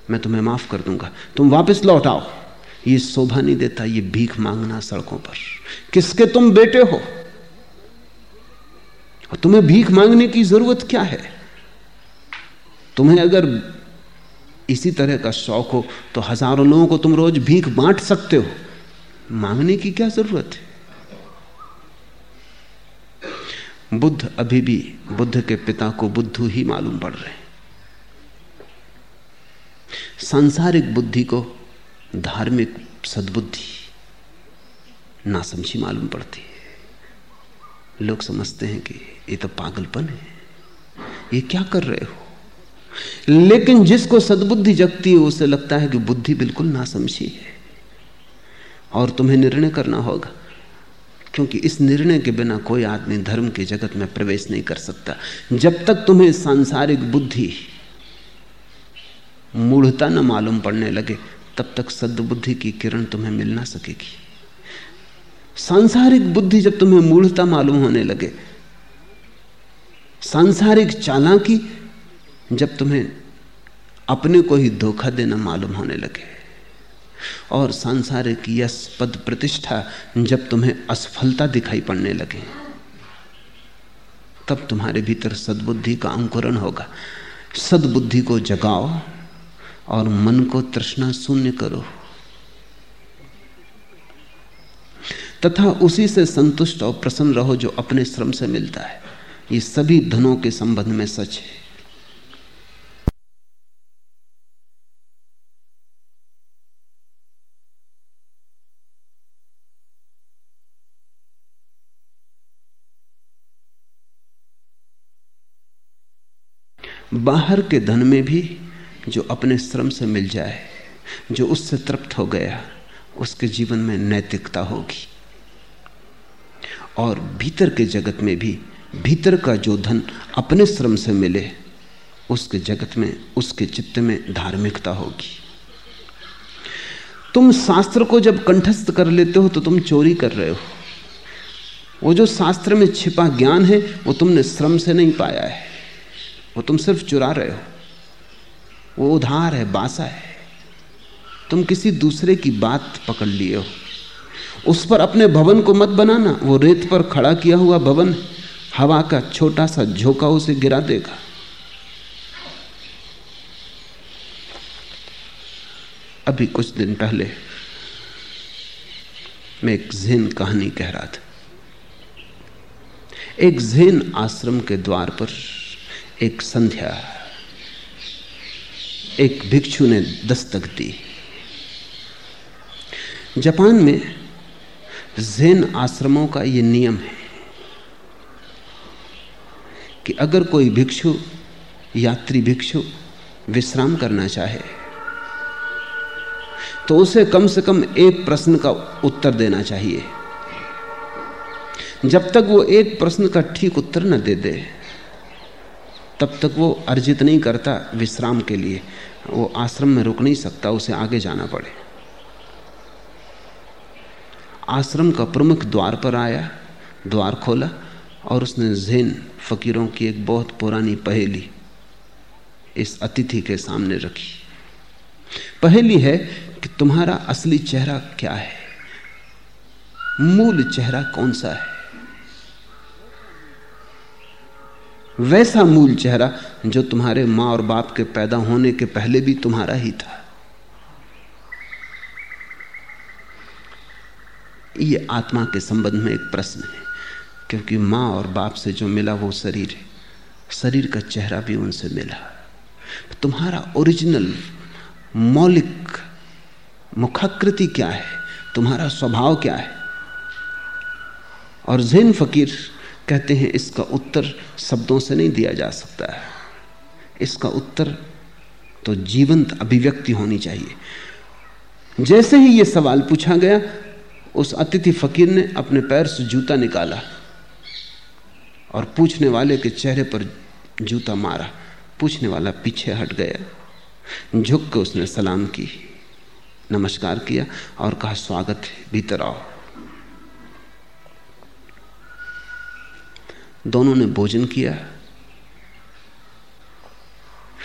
मैं तुम्हें माफ़ कर दूँगा। तुम वापस लौट आओ। ये शोभा नहीं देता ये भीख मांगना सड़कों पर। किसके तुम बेटे हो? और तुम्हें भीख मांगने की ज़रूरत क्या है? तुम्हें अगर इसी तरह का शौक हो तो हज़ारों लोगों को तुम रोज भीख बांट सकते हो। मांगने की क्या ज़रूरत है? बुद्ध अभी भी बुद्ध के पिता को बुद्धू ही मालूम पड़ रहे सांसारिक बुद्धि को धार्मिक सद्बुद्धि नासमझी मालूम पड़ती है। लोग समझते हैं कि ये तो पागलपन है। ये क्या कर रहे हो? लेकिन जिसको सद्बुद्धि जगती है, उसे लगता है कि बुद्धि बिल्कुल नासमझी है। और तुम्हें निर्णय करना होगा। क्योंकि इस निर्णय के बिना कोई आदमी धर्म के जगत में प्रवेश नहीं कर सकता। जब तक तुम्हें सांसारिक बुद्धि मूढ़ता न मालूम पड़ने लगे, तब तक सद्बुद्धि की किरण तुम्हें मिल ना सकेगी। सांसारिक बुद्धि जब तुम्हें मूढ़ता मालूम होने लगे, सांसारिक चालाकी जब तुम्हें अपने को ही धोखा देना मालूम होने लगे। और सांसारिक यश पद प्रतिष्ठा जब तुम्हें असफलता दिखाई पड़ने लगे, तब तुम्हारे भीतर सद्बुद्धि का अंकुरण होगा। सद्बुद्धि को जगाओ और मन को तृष्णा शून्य करो। तथा उसी से संतुष्ट और प्रसन्न रहो जो अपने श्रम से मिलता है। ये सभी धनों के संबंध में सच है। बाहर के धन में भी जो अपने श्रम से मिल जाए, जो उससे तृप्त हो गया, उसके जीवन में नैतिकता होगी। और भीतर के जगत में भी, भीतर का जो धन अपने श्रम से मिले, उसके जगत में, उसके चित्त में धार्मिकता होगी। तुम शास्त्र को जब कंठस्थ कर लेते हो तो तुम चोरी कर रहे हो। वो जो शास्त्र में छिपा ज्ञान है, वो तुमने श्रम से नहीं पाया है। वो तुम सिर्फ़ चुरा रहे हो। वो उधार है, बासा है। तुम किसी दूसरे की बात पकड़ लिए हो। उस पर अपने भवन को मत बनाना। वो रेत पर खड़ा किया हुआ भवन हवा का छोटा सा झोंका उसे गिरा देगा। अभी कुछ दिन पहले मैं एक जैन कहानी कह रहा था। एक जैन आश्रम के द्वार पर एक संध्या, एक भिक्षु ने दस्तक दी। जापान में जैन आश्रमों का यह नियम है कि अगर कोई भिक्षु, यात्री भिक्षु विश्राम करना चाहे तो उसे कम से कम एक प्रश्न का उत्तर देना चाहिए। जब तक वो एक प्रश्न का ठीक उत्तर न दे दे तब तक वो अर्जित नहीं करता विश्राम के लिए। वो आश्रम में रुक नहीं सकता, उसे आगे जाना पड़े। आश्रम का प्रमुख द्वार पर आया, द्वार खोला और उसने जैन फकीरों की एक बहुत पुरानी पहेली इस अतिथि के सामने रखी। पहेली है कि तुम्हारा असली चेहरा क्या है? मूल चेहरा कौन सा है? वैसा मूल चेहरा जो तुम्हारे माँ और बाप के पैदा होने के पहले भी तुम्हारा ही था। ये आत्मा के संबंध में एक प्रश्न है, क्योंकि माँ और बाप से जो मिला वो शरीर है। शरीर का चेहरा भी उनसे मिला। तुम्हारा ओरिजिनल मौलिक मुखाकृति क्या है? तुम्हारा स्वभाव क्या है? और जैन फकीर कहते हैं, इसका उत्तर शब्दों से नहीं दिया जा सकता है। इसका उत्तर तो जीवंत अभिव्यक्ति होनी चाहिए। जैसे ही यह सवाल पूछा गया, उस अतिथि फकीर ने अपने पैर से जूता निकाला और पूछने वाले के चेहरे पर जूता मारा। पूछने वाला पीछे हट गया, झुक के उसने सलाम की, नमस्कार किया और कहा, स्वागत है, भीतर आओ। दोनों ने भोजन किया।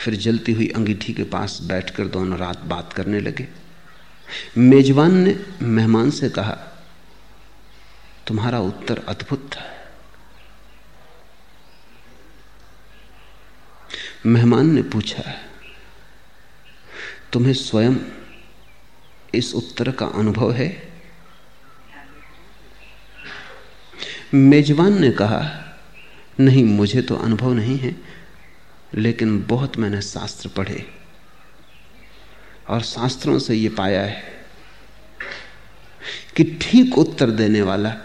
फिर जलती हुई अंगीठी के पास बैठकर दोनों रात बात करने लगे। मेजबान ने मेहमान से कहा, तुम्हारा उत्तर अद्भुत था। मेहमान ने पूछा, तुम्हें स्वयं इस उत्तर का अनुभव है? मेजबान ने कहा नहीं, मुझे तो अनुभव नहीं है, लेकिन बहुत मैंने शास्त्र पढ़े और शास्त्रों से ये पाया है कि ठीक उत्तर देने वाला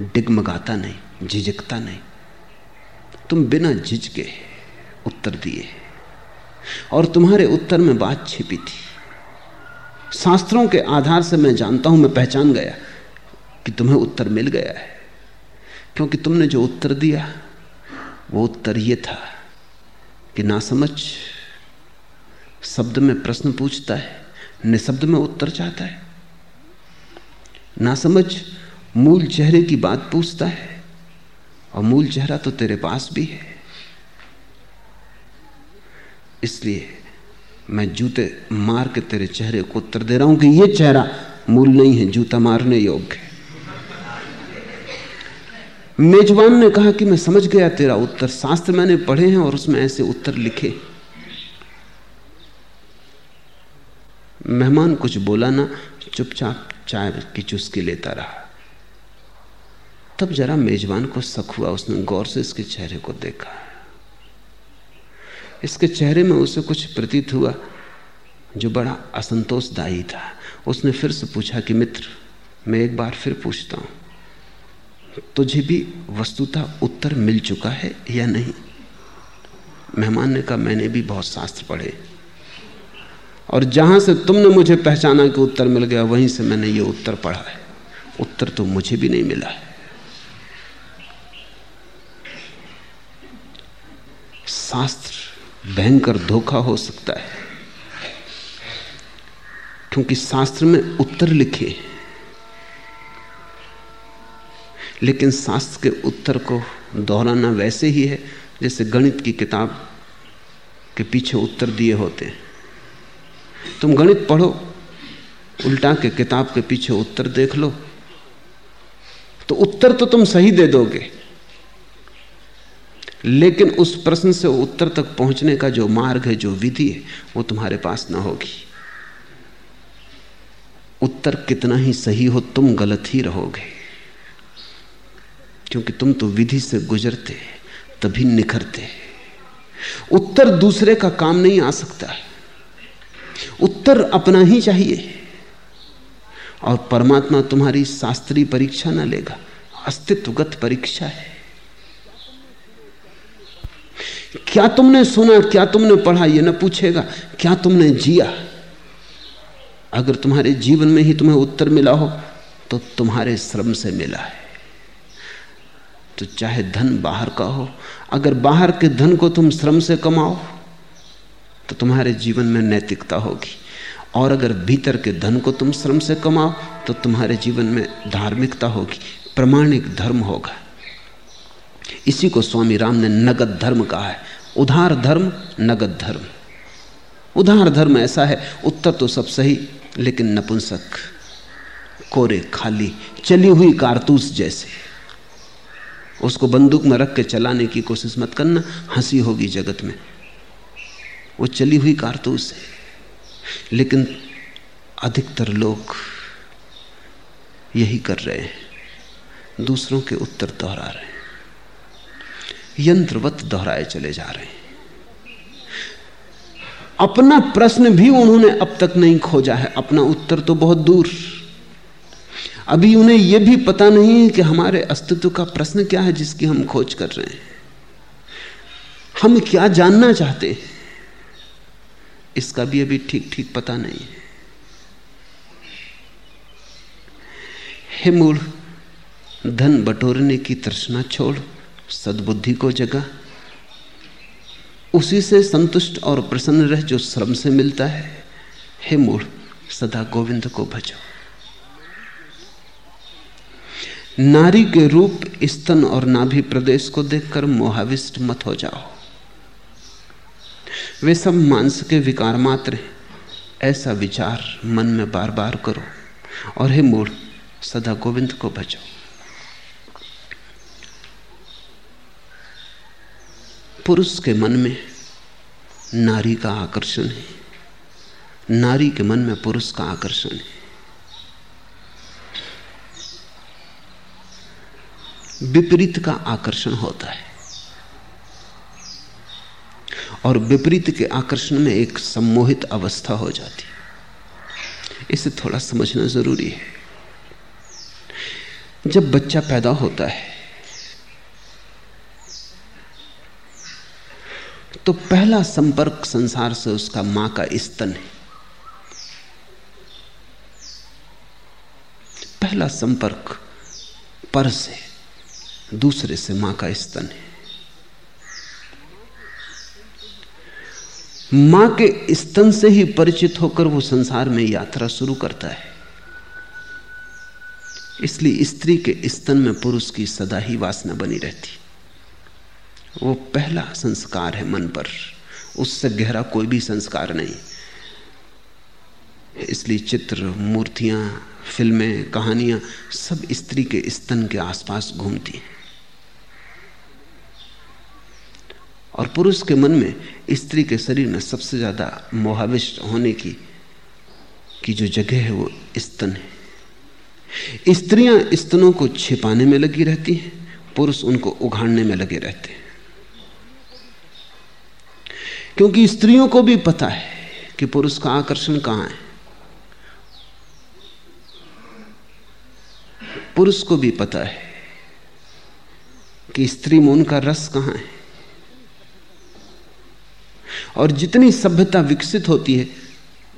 डिगमगाता नहीं, झिझकता नहीं। तुम बिना झिझके उत्तर दिए। और तुम्हारे उत्तर में बात छिपी थी। शास्त्रों के आधार से मैं जानता हूँ, मैं पहचान गया कि तुम्हें उत्तर मिल गया है। क्योंकि तुमने जो उत्तर दिया, वो उत्तर ये था कि ना समझ शब्द में प्रश्न पूछता है, निशब्द में उत्तर चाहता है। ना समझ मूल चेहरे की बात पूछता है और मूल चेहरा तो तेरे पास भी है। इसलिए मैं जूते मार के तेरे चेहरे को उत्तर दे रहा हूँ कि यह चेहरा मूल नहीं है, जूता मारने योग्य है। मेजबान ने कहा कि मैं समझ गया तेरा उत्तर। शास्त्र मैंने पढ़े हैं और उसमें ऐसे उत्तर लिखे। मेहमान कुछ बोला ना, चुपचाप चाय की चुस्की लेता रहा। तब जरा मेजबान को शक हुआ। उसने गौर से इसके चेहरे को देखा। इसके चेहरे में उसे कुछ प्रतीत हुआ जो बड़ा असंतोषदायी था। उसने फिर से पूछा कि, मित्र, मैं एक बार फिर पूछता हूँ। तुझे भी वस्तुतः उत्तर मिल चुका है या नहीं? मेहमान ने कहा, मैंने भी बहुत शास्त्र पढ़े। और जहाँ से तुमने मुझे पहचाना कि उत्तर मिल गया, वहीं से मैंने ये उत्तर पढ़ा है। उत्तर तो मुझे भी नहीं मिला है। शास्त्र भयंकर धोखा हो सकता है, क्योंकि शास्त्र में उत्तर लिखे लेकिन शास्त्र के उत्तर को दोहराना वैसे ही है जैसे गणित की किताब के पीछे उत्तर दिए होते हैं। तुम गणित पढ़ो, उल्टा के किताब के पीछे उत्तर देख लो। तो उत्तर तो तुम सही दे दोगे। लेकिन उस प्रश्न से उत्तर तक पहुँचने का जो मार्ग है, जो विधि है, वो तुम्हारे पास ना होगी। उत्तर कितना ही सही हो, तुम गलत ही रहोगे। क्योंकि तुम तो विधि से गुजरते तभी निखरते उत्तर दूसरे का काम नहीं आ सकता उत्तर अपना ही चाहिए। और परमात्मा तुम्हारी शास्त्रीय परीक्षा ना लेगा, अस्तित्वगत परीक्षा है। क्या तुमने सुना, क्या तुमने पढ़ा यह ना पूछेगा, क्या तुमने जिया? अगर तुम्हारे जीवन में ही तुम्हें उत्तर मिला हो तो तुम्हारे श्रम से मिला है। तो चाहे धन बाहर का हो, अगर बाहर के धन को तुम श्रम से कमाओ तो तुम्हारे जीवन में नैतिकता होगी। और अगर भीतर के धन को तुम श्रम से कमाओ तो तुम्हारे जीवन में धार्मिकता होगी, प्रमाणिक धर्म होगा। इसी को स्वामी राम ने नगद धर्म कहा है। उधार धर्म, नगद धर्म। उधार धर्म ऐसा है, उत्तर तो सब सही, लेकिन नपुंसक, कोरे खाली, चली हुई कारतूस जैसे। उसको बंदूक में रख के चलाने की कोशिश मत करना, हँसी होगी जगत में। वो चली हुई कारतूस है। लेकिन अधिकतर लोग यही कर रहे हैं। दूसरों के उत्तर दोहरा रहे हैं। यंत्रवत दोहराए चले जा रहे हैं। अपना प्रश्न भी उन्होंने अब तक नहीं खोजा है। अपना उत्तर तो बहुत दूर। अभी उन्हें यह भी पता नहीं है कि हमारे अस्तित्व का प्रश्न क्या है जिसकी हम खोज कर रहे हैं। हम क्या जानना चाहते हैं? इसका भी अभी ठीक ठीक पता नहीं है। हे मूल, धन बटोरने की तृष्णा छोड़, सद्बुद्धि को जगा। उसी से संतुष्ट और प्रसन्न रह जो श्रम से मिलता है। हे मूल, सदा गोविंद को भजो। नारी के रूप, स्तन और नाभि प्रदेश को देखकर मोहाविष्ट मत हो जाओ। वे सब मांस के विकार मात्र हैं। ऐसा विचार मन में बार बार करो और हे मूड सदा गोविंद को भजो पुरुष के मन में नारी का आकर्षण है। नारी के मन में पुरुष का आकर्षण है। विपरीत का आकर्षण होता है। और विपरीत के आकर्षण में एक सम्मोहित अवस्था हो जाती है। इसे थोड़ा समझना ज़रूरी है। जब बच्चा पैदा होता है तो पहला संपर्क संसार से उसका माँ का स्तन है। पहला संपर्क पर से दूसरे से माँ का स्तन है। माँ के स्तन से ही परिचित होकर वो संसार में यात्रा शुरू करता है। इसलिए स्त्री के स्तन में पुरुष की सदा ही वासना बनी रहती। वो पहला संस्कार है मन पर। उससे गहरा कोई भी संस्कार नहीं। इसलिए चित्र, मूर्तियाँ, फ़िल्में, कहानियाँ सब स्त्री के स्तन के आसपास घूमती हैं। और पुरुष के मन में स्त्री के शरीर में सबसे ज़्यादा मोहाविष्ट होने की की जो जगह है वो स्तन है। स्त्रियाँ स्तनों को छिपाने में लगी रहती हैं, पुरुष उनको उघाड़ने में लगे रहते हैं। क्योंकि स्त्रियों को भी पता है कि पुरुष का आकर्षण कहाँ है। पुरुष को भी पता है कि स्त्री में उनका रस कहाँ है। और जितनी सभ्यता विकसित होती है,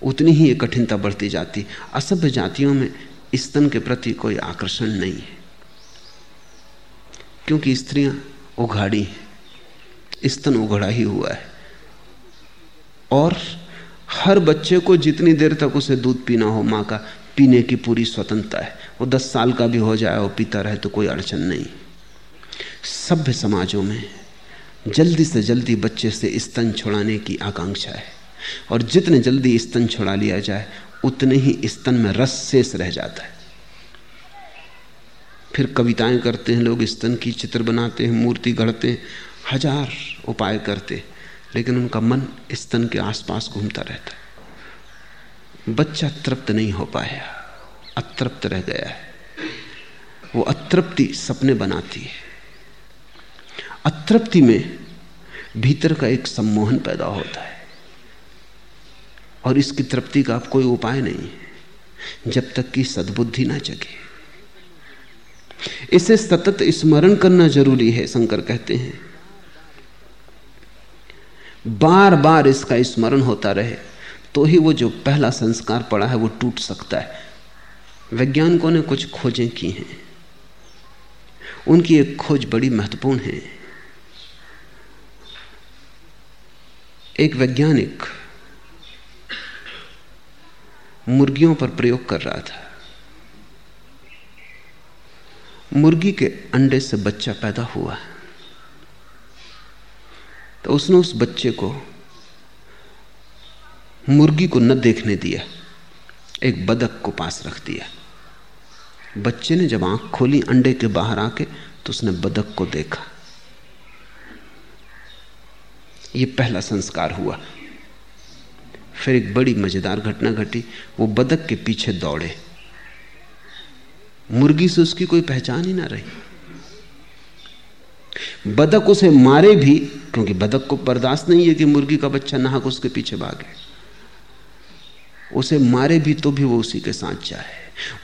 उतनी ही कठिनता बढ़ती जाती है। असभ्य जातियों में स्तन के प्रति कोई आकर्षण नहीं है। क्योंकि स्त्रियाँ उघाड़ी हैं। स्तन उघड़ा ही हुआ है। और हर बच्चे को जितनी देर तक उसे दूध पीना हो, माँ का, पीने की पूरी स्वतंत्रता है। वो दस साल का भी हो जाए और पीता रहे तो कोई अड़चन नहीं। सभ्य समाजों में जल्दी से जल्दी बच्चे से स्तन छुड़ाने की आकांक्षा है। और जितने जल्दी स्तन छुड़ा लिया जाए, उतने ही स्तन में रस शेष रह जाता है। फिर कविताएँ करते हैं लोग स्तन की चित्र बनाते हैं, मूर्ति गढ़ते हैं, हज़ार उपाय करते हैं, लेकिन उनका मन स्तन के आसपास घूमता रहता है। बच्चा तृप्त नहीं हो पाया, अतृप्त रह गया है। वो अतृप्ति सपने बनाती है। अतृप्ति में भीतर का एक सम्मोहन पैदा होता है। और इसकी तृप्ति का अब कोई उपाय नहीं है, जब तक कि सद्बुद्धि ना जगे। इसे सतत स्मरण करना ज़रूरी है, शंकर कहते हैं। बार बार इसका स्मरण होता रहे तो ही वो जो पहला संस्कार पड़ा है, वो टूट सकता है। वैज्ञानिकों ने कुछ खोजें की हैं। उनकी एक खोज बड़ी महत्वपूर्ण है। एक वैज्ञानिक मुर्गियों पर प्रयोग कर रहा था। मुर्गी के अंडे से बच्चा पैदा हुआ। तो उसने उस बच्चे को मुर्गी को न देखने दिया, एक बदक को पास रख दिया। बच्चे ने जब आँख खोली अंडे के बाहर आके तो उसने बदक को देखा। यह पहला संस्कार हुआ। फिर एक बड़ी मज़ेदार घटना घटी। वो बदक के पीछे दौड़े। मुर्गी से उसकी कोई पहचान ही ना रही। बदक उसे मारे भी, क्योंकि बदक को बर्दाश्त नहीं है कि मुर्गी का बच्चा नहाक उसके पीछे भागे। उसे मारे भी तो भी वो उसी के साथ जाए।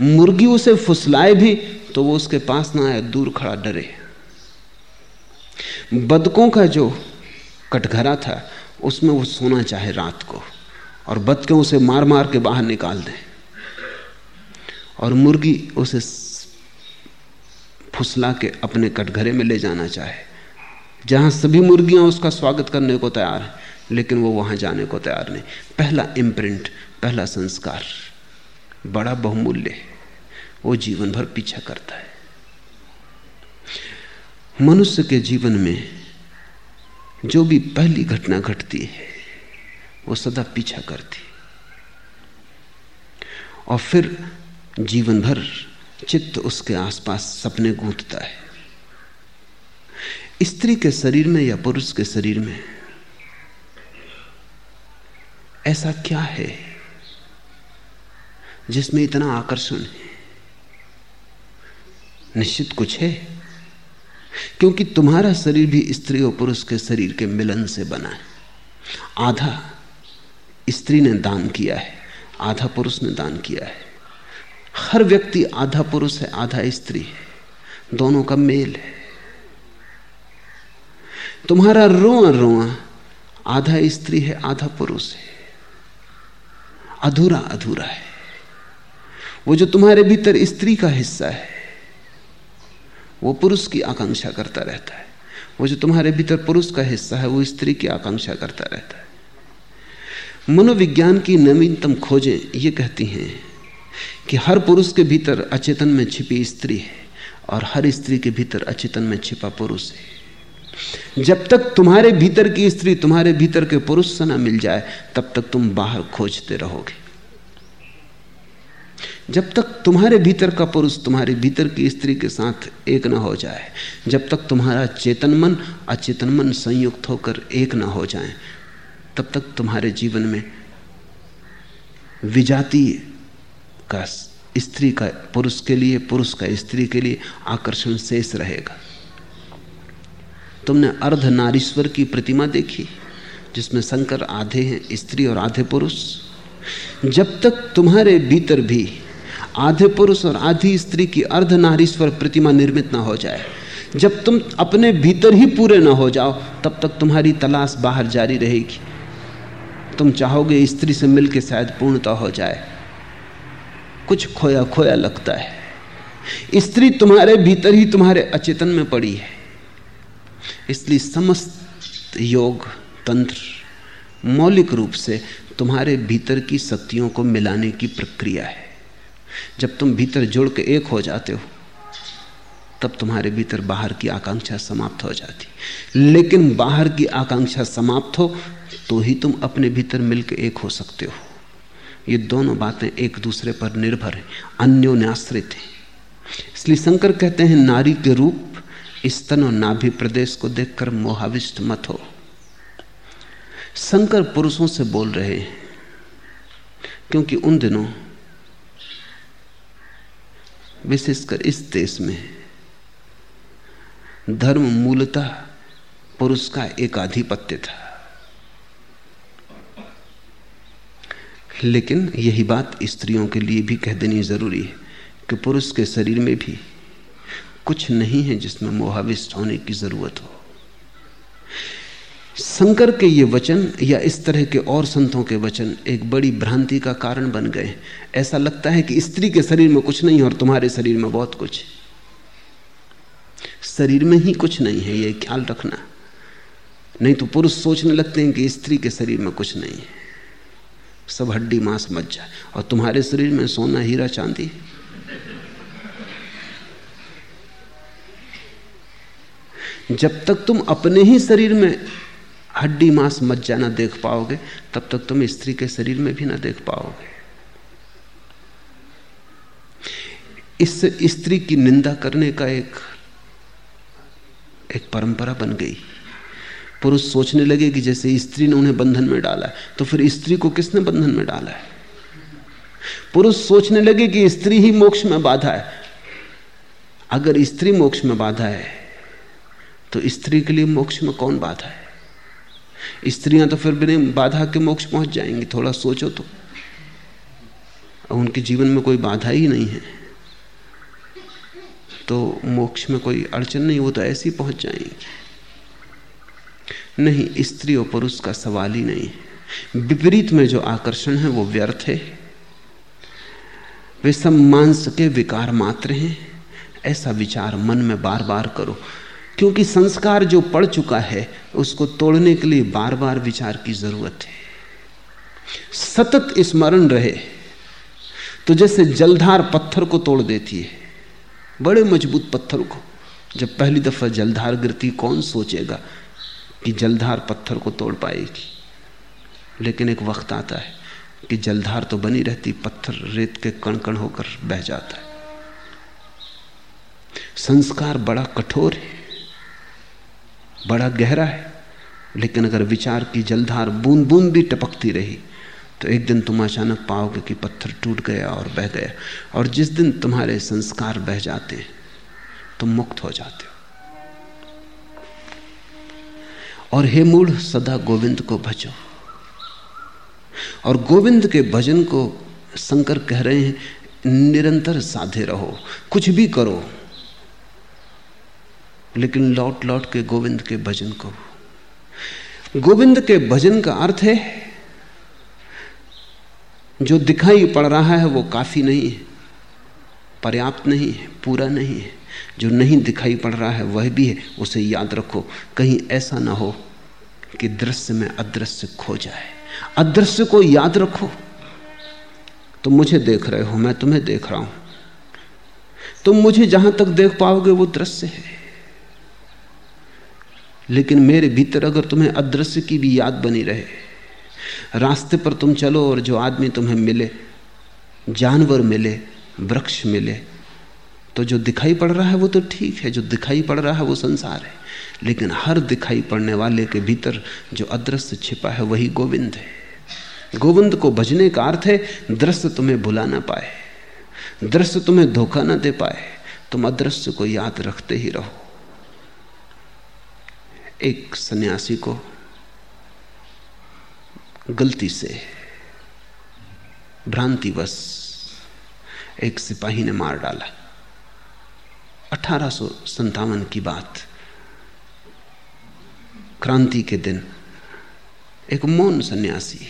मुर्गी उसे फुसलाए भी तो वो उसके पास ना आए, दूर खड़ा डरे। बदकों का जो कटघरा था, उसमें वो सोना चाहे रात को और बतके उसे मार मार के बाहर निकाल दें। और मुर्गी उसे फुसला के अपने कटघरे में ले जाना चाहे, जहाँ सभी मुर्गियाँ उसका स्वागत करने को तैयार हैं, लेकिन वो वहाँ जाने को तैयार नहीं। पहला इम्प्रिंट पहला संस्कार, बड़ा बहुमूल्य है वो जीवन भर पीछा करता है। मनुष्य के जीवन में जो भी पहली घटना घटती है, वो सदा पीछा करती। और फिर जीवन भर चित्त उसके आसपास सपने गूंथता है। स्त्री के शरीर में या पुरुष के शरीर में, ऐसा क्या है जिसमें इतना आकर्षण है? निश्चित कुछ है? क्योंकि तुम्हारा शरीर भी स्त्री और पुरुष के शरीर के मिलन से बना है। आधा स्त्री ने दान किया है, आधा पुरुष ने दान किया है। हर व्यक्ति आधा पुरुष है, आधा स्त्री है। दोनों का मेल है। तुम्हारा रोआ रोआ आधा स्त्री है, आधा पुरुष है। अधूरा अधूरा है। वो जो तुम्हारे भीतर स्त्री का हिस्सा है वो पुरुष की आकांक्षा करता रहता है। वो जो तुम्हारे भीतर पुरुष का हिस्सा है, वो स्त्री की आकांक्षा करता रहता है। मनोविज्ञान की नवीनतम खोजें ये कहती हैं कि हर पुरुष के भीतर अचेतन में छिपी स्त्री है और हर स्त्री के भीतर अचेतन में छिपा पुरुष है। जब तक तुम्हारे भीतर की स्त्री तुम्हारे भीतर के पुरुष से ना मिल जाए, तब तक तुम बाहर खोजते रहोगे। जब तक तुम्हारे भीतर का पुरुष तुम्हारे भीतर की स्त्री के साथ एक ना हो जाए, जब तक तुम्हारा चेतन मन, अचेतन मन संयुक्त होकर एक ना हो जाए, तब तक तुम्हारे जीवन में विजातीय का स्त्री का पुरुष के लिए, पुरुष का स्त्री के लिए आकर्षण शेष रहेगा। तुमने अर्ध नारीश्वर की प्रतिमा देखी, जिसमें शंकर आधे हैं, स्त्री और आधे पुरुष। जब तक तुम्हारे भीतर भी आधे पुरुष और आधी स्त्री की अर्ध नारीश्वर प्रतिमा निर्मित ना हो जाए। जब तुम अपने भीतर ही पूरे ना हो जाओ, तब तक तुम्हारी तलाश बाहर जारी रहेगी। तुम चाहोगे स्त्री से मिलकर शायद पूर्णता हो जाए। कुछ खोया खोया लगता है। स्त्री तुम्हारे भीतर ही तुम्हारे अचेतन में पड़ी है। इसलिए समस्त योग, तंत्र मौलिक रूप से तुम्हारे भीतर की शक्तियों को मिलाने की प्रक्रिया है। जब तुम भीतर जुड़ के एक हो जाते हो, तब तुम्हारे भीतर बाहर की आकांक्षा समाप्त हो जाती। लेकिन बाहर की आकांक्षा समाप्त हो तो ही तुम अपने भीतर मिलकर एक हो सकते हो। ये दोनों बातें एक दूसरे पर निर्भर हैं अन्योन्याश्रित हैं। इसलिए शंकर कहते हैं, नारी के रूप, स्तन और नाभि प्रदेश को देखकर मोहाविष्ट मत हो। शंकर पुरुषों से बोल रहे हैं, क्योंकि उन दिनों विशेषकर इस देश में। धर्म मूलतः पुरुष का एकाधिपत्य था। लेकिन यही बात स्त्रियों के लिए भी कह देनी ज़रूरी है कि पुरुष के शरीर में भी कुछ नहीं है जिसमें मोहाविष्ट होने की ज़रूरत हो। शंकर के ये वचन या इस तरह के और संतों के वचन एक बड़ी भ्रांति का कारण बन गए। ऐसा लगता है कि स्त्री के शरीर में कुछ नहीं और तुम्हारे शरीर में बहुत कुछ। शरीर में ही कुछ नहीं है, ये ख्याल रखना। नहीं तो पुरुष सोचने लगते हैं कि स्त्री के शरीर में कुछ नहीं है। सब हड्डी मांस मच जाए और तुम्हारे शरीर में सोना हीरा चांदी। जब तक तुम अपने ही शरीर में हड्डी मांस मच जाना देख पाओगे, तब तक तुम स्त्री के शरीर में भी ना देख पाओगे। इससे स्त्री की निंदा करने का एक एक परंपरा बन गई। पुरुष सोचने लगे कि जैसे स्त्री ने उन्हें बंधन में डाला है तो फिर स्त्री को किसने बंधन में डाला है? पुरुष सोचने लगे कि स्त्री ही मोक्ष में बाधा है। अगर स्त्री मोक्ष में बाधा है तो स्त्री के लिए मोक्ष में कौन बाधा है? स्त्रियाँ तो फिर बिना बाधा के मोक्ष पहुँच जाएँगी, थोड़ा सोचो तो। उनके जीवन में कोई बाधा ही नहीं है। तो मोक्ष में कोई अड़चन नहीं, वो तो ऐसे ही पहुँच जाएँगी। नहीं, स्त्री और पुरुष का सवाल ही नहीं है। विपरीत में जो आकर्षण है, वो व्यर्थ है। वे सब मांस के विकार मात्र हैं। ऐसा विचार मन में बार बार करो। क्योंकि संस्कार जो पड़ चुका है, उसको तोड़ने के लिए बार बार विचार की ज़रूरत है। सतत स्मरण रहे तो जैसे जलधार पत्थर को तोड़ देती है, बड़े मज़बूत पत्थर को। जब पहली दफ़ा जलधार गिरती, कौन सोचेगा कि जलधार पत्थर को तोड़ पाएगी? लेकिन एक वक्त आता है कि जलधार तो बनी रहती, पत्थर रेत के कण कण होकर बह जाता है। संस्कार बड़ा कठोर है। बड़ा गहरा है। लेकिन अगर विचार की जलधार बूंद बूंद भी टपकती रही तो एक दिन तुम अचानक पाओगे कि पत्थर टूट गया और बह गया। और जिस दिन तुम्हारे संस्कार बह जाते हैं तुम मुक्त हो जाते हो। और हे मूढ़, सदा गोविंद को भजो। और गोविंद के भजन को शंकर कह रहे हैं, निरंतर साधे रहो, कुछ भी करो। लेकिन लौट लौट के गोविंद के भजन को। गोविंद के भजन का अर्थ है, जो दिखाई पड़ रहा है वो काफ़ी नहीं है, पर्याप्त नहीं है, पूरा नहीं है। जो नहीं दिखाई पड़ रहा है वह भी है, उसे याद रखो, कहीं ऐसा ना हो कि दृश्य में अदृश्य खो जाए। अदृश्य को याद रखो। तुम मुझे देख रहे हो, मैं तुम्हें देख रहा हूँ। तुम मुझे जहाँ तक देख पाओगे वो दृश्य है। लेकिन मेरे भीतर अगर तुम्हें अदृश्य की भी याद बनी रहे, रास्ते पर तुम चलो और जो आदमी तुम्हें मिले, जानवर मिले, वृक्ष मिले तो जो दिखाई पड़ रहा है वो तो ठीक है, जो दिखाई पड़ रहा है वो संसार है। लेकिन हर दिखाई पड़ने वाले के भीतर जो अदृश्य छिपा है वही गोविंद है। गोविंद को भजने का अर्थ है, दृश्य तुम्हें भुला ना पाए, दृश्य तुम्हें धोखा ना दे पाए, तुम अदृश्य को याद रखते ही रहो। एक सन्यासी को गलती से भ्रांतिवश एक सिपाही ने मार डाला। अठारह की बात। क्रांति के दिन एक मौन सन्यासी,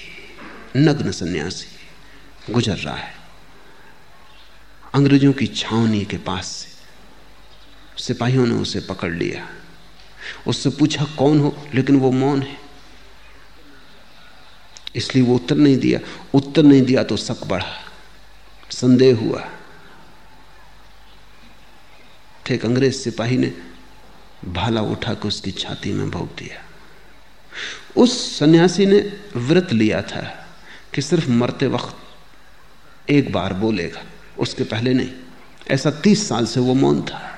नग्न सन्यासी गुजर रहा है। अंग्रेज़ों की छावनी के पास से सिपाहियों ने उसे पकड़ लिया। उससे पूछा, कौन हो? लेकिन वो मौन है। इसलिए वो उत्तर नहीं दिया। उत्तर नहीं दिया तो शक बढ़ा। संदेह हुआ। एक अंग्रेज़ सिपाही ने भाला उठा के उसकी छाती में भोग दिया। उस सन्यासी ने व्रत लिया था कि सिर्फ़ मरते वक्त एक बार बोलेगा। उसके पहले नहीं, ऐसा तीस साल से वो मौन था।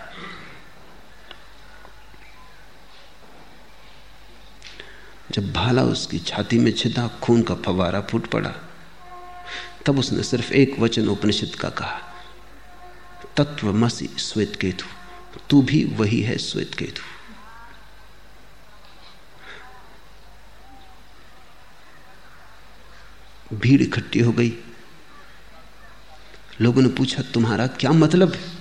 जब भाला उसकी छाती में छिदा, खून का फवारा फूट पड़ा। तब उसने सिर्फ़ एक वचन उपनिषद का कहा, तत्व मसी श्वेत केतु तू भी वही है श्वेत केतु भीड़ इकट्ठी हो गई। लोगों ने पूछा, तुम्हारा क्या मतलब? है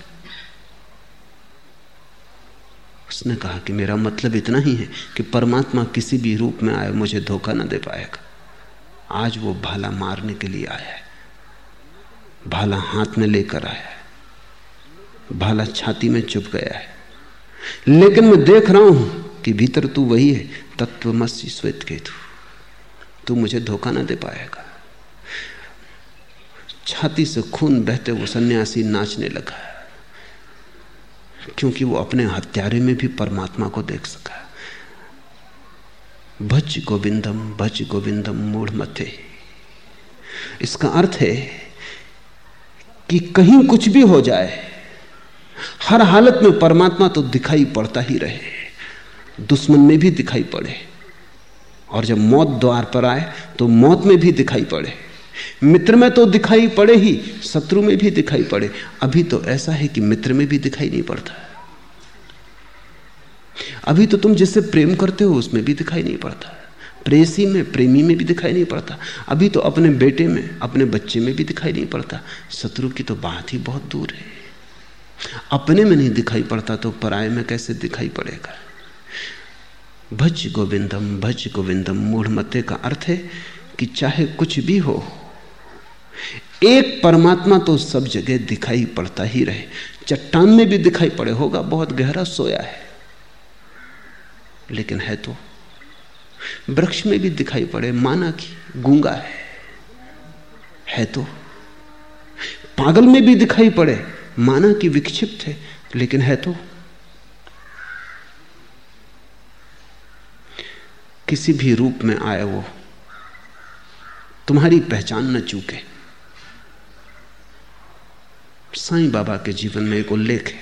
उसने कहा कि मेरा मतलब इतना ही है कि परमात्मा किसी भी रूप में आए, मुझे धोखा ना दे पाएगा। आज वो भाला मारने के लिए आया है। भाला हाथ में लेकर आया है। भाला छाती में चुप गया है। लेकिन मैं देख रहा हूँ कि भीतर तू वही है तत्व तत्वमसी श्वेत केतु। तू मुझे धोखा ना दे पाएगा। छाती से खून बहते वो सन्यासी नाचने लगा क्योंकि वो अपने हत्यारे में भी परमात्मा को देख सका। भज गोविंदम भज गोविंदम, मूढ़ मथे इसका अर्थ है कि कहीं कुछ भी हो जाए, हर हालत में परमात्मा तो दिखाई पड़ता ही रहे, दुश्मन में भी दिखाई पड़े। और जब मौत द्वार पर आए तो मौत में भी दिखाई पड़े। मित्र में तो दिखाई पड़े ही, शत्रु में भी दिखाई पड़े। अभी तो ऐसा है कि मित्र में भी दिखाई नहीं पड़ता। अभी तो तुम जिससे प्रेम करते हो, उसमें भी दिखाई नहीं पड़ता। प्रेसी में, प्रेमी में भी दिखाई नहीं पड़ता। अभी तो अपने बेटे में, अपने बच्चे में भी दिखाई नहीं पड़ता। शत्रु की तो बात ही बहुत दूर है। अपने में नहीं दिखाई पड़ता तो पराये में कैसे दिखाई पड़ेगा? भज गोविंदम भज गोविंदम मूढ़ मते का अर्थ है कि चाहे कुछ भी हो एक परमात्मा तो सब जगह दिखाई पड़ता ही रहे। चट्टान में भी दिखाई पड़े होगा, बहुत गहरा सोया है। लेकिन है तो वृक्ष में भी दिखाई पड़े, माना कि गूँगा है। है तो पागल में भी दिखाई पड़े, माना कि विक्षिप्त है, लेकिन है तो किसी भी रूप में आए वो, तुम्हारी पहचान न चूके। साईं बाबा के जीवन में एक उल्लेख है।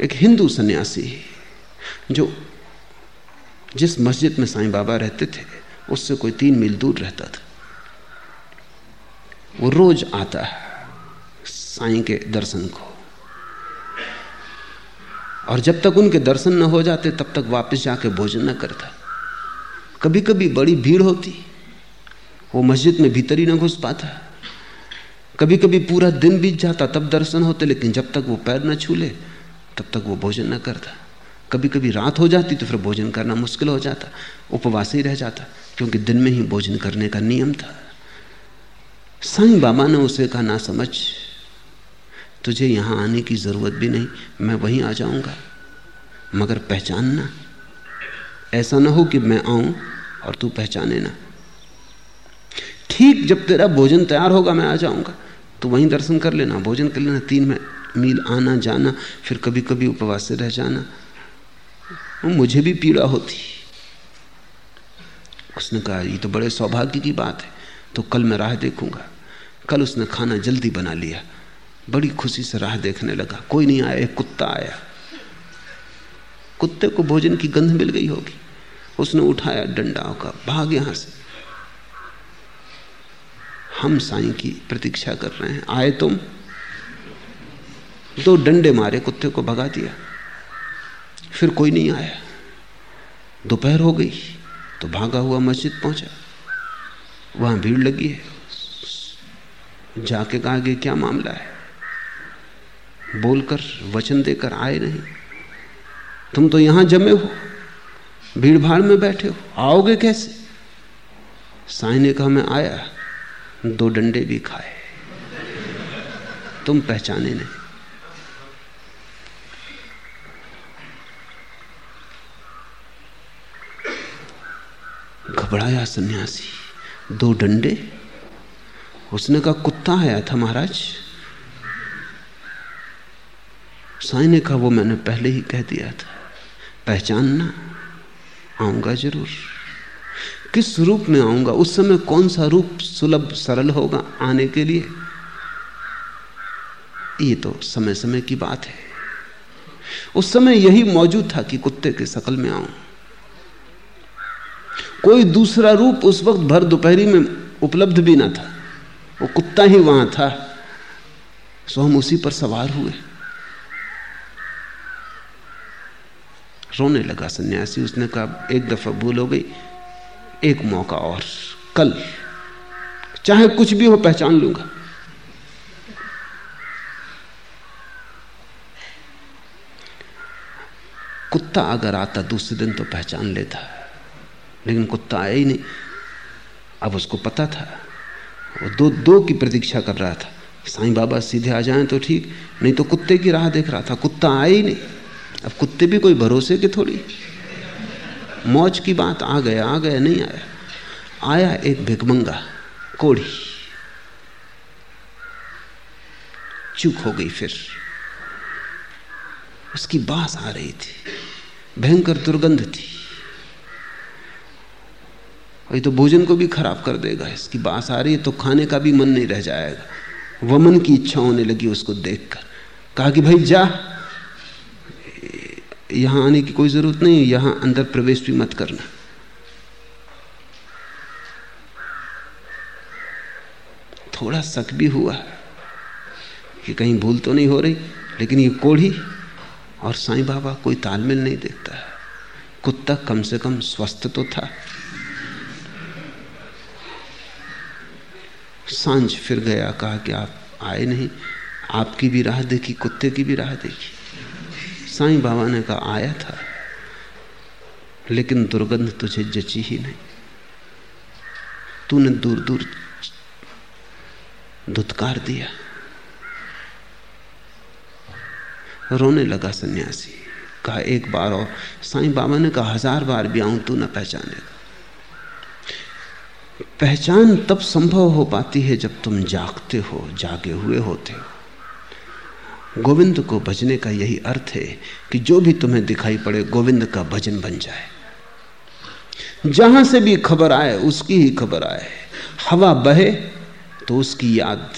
एक हिंदू सन्यासी जो जिस मस्जिद में साईं बाबा रहते थे, उससे कोई तीन मील दूर रहता था। वो रोज आता है साईं के दर्शन को। और जब तक उनके दर्शन न हो जाते, तब तक वापस जाके भोजन न करता। कभी कभी बड़ी भीड़ होती, वो मस्जिद में भीतर ही न घुस पाता। कभी कभी पूरा दिन बीत जाता, तब दर्शन होते, लेकिन जब तक वो पैर न छूले, तब तक वो भोजन न करता। कभी कभी रात हो जाती तो फिर भोजन करना मुश्किल हो जाता, उपवास ही रह जाता, क्योंकि दिन में ही भोजन करने का नियम था। साईं बाबा ने उसे कहा, ना समझ, तुझे यहाँ आने की ज़रूरत भी नहीं, मैं वहीं आ जाऊँगा। मगर पहचानना ऐसा ना हो कि मैं आऊँ और तू पहचाने ना। ठीक जब तेरा भोजन तैयार होगा, मैं आ जाऊँगा। तो वहीं दर्शन कर लेना, भोजन कर लेना, तीन में मील आना, जाना, फिर कभी कभी उपवास से रह जाना। मुझे भी पीड़ा होती। उसने कहा, ये तो बड़े सौभाग्य की बात है तो कल मैं राह देखूँगा। कल उसने खाना जल्दी बना लिया। बड़ी खुशी से राह देखने लगा। कोई नहीं आया कुत्ता आया। कुत्ते को भोजन की गंध मिल गई होगी। उसने उठाया डंडा का, भाग यहाँ से। हम साईं की प्रतीक्षा कर रहे हैं। आए तुम, दो डंडे मारे, कुत्ते को भगा दिया। फिर कोई नहीं आया। दोपहर हो गई तो भागा हुआ मस्जिद पहुँचा। वहाँ भीड़ लगी है। जाके कहा कि क्या मामला है? बोलकर वचन देकर आए नहीं। तुम तो यहाँ जमे हो भीड़ भाड़ में बैठे हो, आओगे कैसे? साई ने कहा, मैं आया दो डंडे भी खाए। तुम पहचाने नहीं। घबराया सन्यासी, दो डंडे? उसने कहा, कुत्ता आया था महाराज। साई ने कहा, वो मैंने पहले ही कह दिया था। पहचानना, आऊँगा ज़रूर। किस रूप में आऊँगा? उस समय कौन सा रूप सुलभ, सरल होगा आने के लिए? ये तो समय समय की बात है। उस समय यही मौजूद था कि कुत्ते के शकल में आऊँ। कोई दूसरा रूप उस वक्त भर दोपहरी में उपलब्ध भी ना था। वो कुत्ता ही वहाँ था। सो हम उसी पर सवार हुए। रोने लगा सन्यासी। उसने कहा, एक दफ़ा भूल हो गई। एक मौका और, कल। चाहे कुछ भी हो, पहचान लूँगा। कुत्ता अगर आता दूसरे दिन तो पहचान लेता, लेकिन कुत्ता आया ही नहीं। अब उसको पता था, वो दो दो की प्रतीक्षा कर रहा था। साईं बाबा सीधे आ जाएँ तो ठीक, नहीं तो कुत्ते की राह देख रहा था। कुत्ता आया ही नहीं। अब कुत्ते भी कोई भरोसे के थोड़ी। मौज की बात आ गया आ गया, नहीं आया। आया एक भिकमंगा कोड़ी चुप हो गई फिर। उसकी बास आ रही थी। भयंकर दुर्गंध थी। ये तो भोजन को भी खराब कर देगा। इसकी बास आ रही है तो खाने का भी मन नहीं रह जाएगा। वमन की इच्छा होने लगी उसको देखकर। कहा कि, भाई जा यहाँ आने की कोई ज़रूरत नहीं, यहाँ अंदर प्रवेश भी मत करना। थोड़ा शक भी हुआ कि कहीं भूल तो नहीं हो रही, लेकिन ये कोढ़ी और साईं बाबा कोई तालमेल नहीं देखता। है कुत्ता कम से कम स्वस्थ तो था। साँझ फिर गया, कहा कि आप आए नहीं, आपकी भी राह देखी, कुत्ते की भी राह देखी। साईं बाबा ने कहा, आया था, लेकिन दुर्गंध तुझे जची ही नहीं। तूने दूर दूर धुतकार दिया। रोने लगा सन्यासी, कहा, एक बार और। साईं बाबा ने कहा, हज़ार बार भी आऊँ, तू न पहचानेगा। पहचान तब संभव हो पाती है जब तुम जागते हो, जागे हुए होते हो। गोविंद को भजने का यही अर्थ है कि जो भी तुम्हें दिखाई पड़े, गोविंद का भजन बन जाए। जहाँ से भी खबर आए, उसकी ही खबर आए। हवा बहे तो उसकी याद।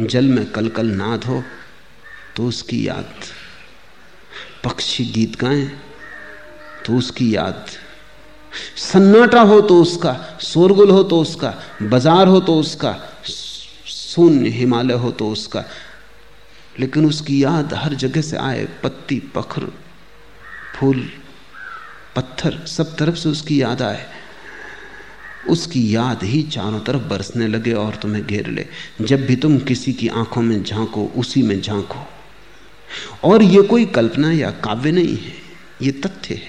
जल में कल कल नाद हो तो उसकी याद। पक्षी गीत गाएँ तो उसकी याद। सन्नाटा हो तो उसका, शोरगुल हो तो उसका, बाज़ार हो तो उसका शून्य हिमालय हो तो उसका। लेकिन उसकी याद हर जगह से आए, पत्ती, पखर, फूल, पत्थर, सब तरफ़ से उसकी याद आए। उसकी याद ही चारों तरफ़ बरसने लगे और तुम्हें घेर ले। जब भी तुम किसी की आँखों में झांको, उसी में झांको। और ये कोई कल्पना या काव्य नहीं है, ये तथ्य है,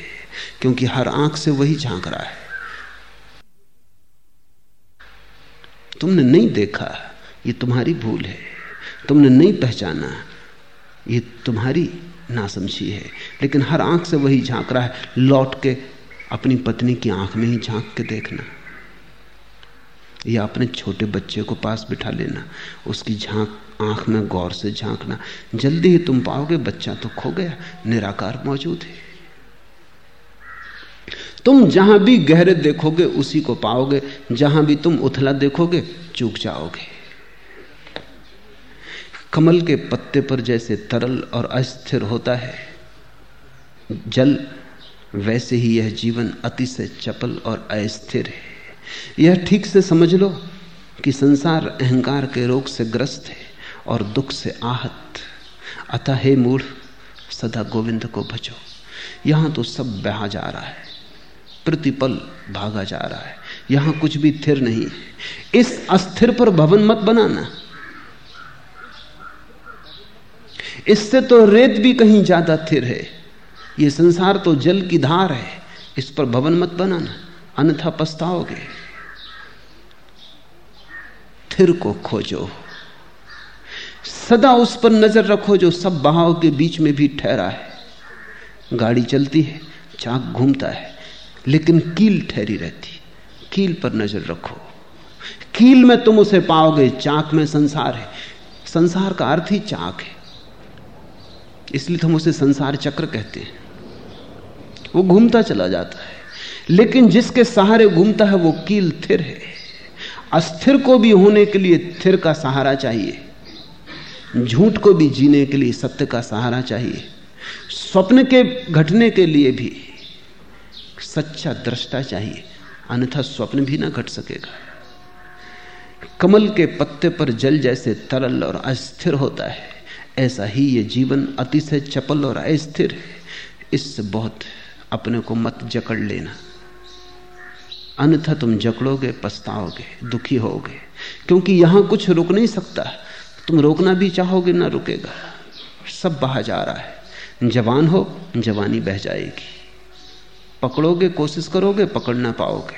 क्योंकि हर आँख से वही झाँक रहा है। तुमने नहीं देखा ये तुम्हारी भूल है। तुमने नहीं पहचाना। ये तुम्हारी नासमझी है। लेकिन हर आँख से वही झाँक रहा है। लौट के अपनी पत्नी की आँख में ही झाँक के देखना। या अपने छोटे बच्चे को पास बिठा लेना। उसकी झाँक, आँख में गौर से झांकना। जल्दी ही तुम पाओगे, बच्चा तो खो गया। निराकार मौजूद है। तुम जहाँ भी गहरे देखोगे, उसी को पाओगे। जहाँ भी तुम उथला देखोगे, चूक जाओगे। कमल के पत्ते पर जैसे तरल और अस्थिर होता है। जल वैसे ही यह जीवन अति से चपल और अस्थिर है। यह ठीक से समझ लो कि संसार अहंकार के रोग से ग्रस्त है और दुख से आहत। अतः हे मूढ़, सदा गोविंद को भजो। यहाँ तो सब बहा जा रहा है, प्रतिपल भागा जा रहा है। यहाँ कुछ भी थिर नहीं इस अस्थिर पर भवन मत बनाना। इससे तो रेत भी कहीं ज़्यादा थिर है। ये संसार तो जल की धार है। इस पर भवन मत बनाना, अन्यथा पछताओगे। थिर को खोजो। सदा उस पर नज़र रखो जो सब बहाव के बीच में भी ठहरा है। गाड़ी चलती है, चाक घूमता है, लेकिन कील ठहरी रहती। कील पर नज़र रखो। कील में तुम उसे पाओगे, चाक में संसार है। संसार का अर्थ ही चाक है। इसलिए तो हम उसे संसार चक्र कहते हैं। वो घूमता चला जाता है। लेकिन जिसके सहारे घूमता है, वो कील थिर है। अस्थिर को भी होने के लिए थिर का सहारा चाहिए। झूठ को भी जीने के लिए सत्य का सहारा चाहिए। स्वप्न के घटने के लिए भी सच्चा दृष्टा चाहिए। अन्यथा स्वप्न भी ना घट सकेगा। कमल के पत्ते पर जल जैसे तरल और अस्थिर होता है। ऐसा ही ये जीवन अतिशय चपल और अस्थिर है। इससे बहुत अपने को मत जकड़ लेना। अन्यथा तुम जकड़ोगे, पछताओगे, दुखी होगे। क्योंकि यहाँ कुछ रुक नहीं सकता। तुम रोकना भी चाहोगे, ना रुकेगा। सब बहा जा रहा है। जवान हो, जवानी बह जाएगी। पकड़ोगे, कोशिश करोगे, पकड़ ना पाओगे।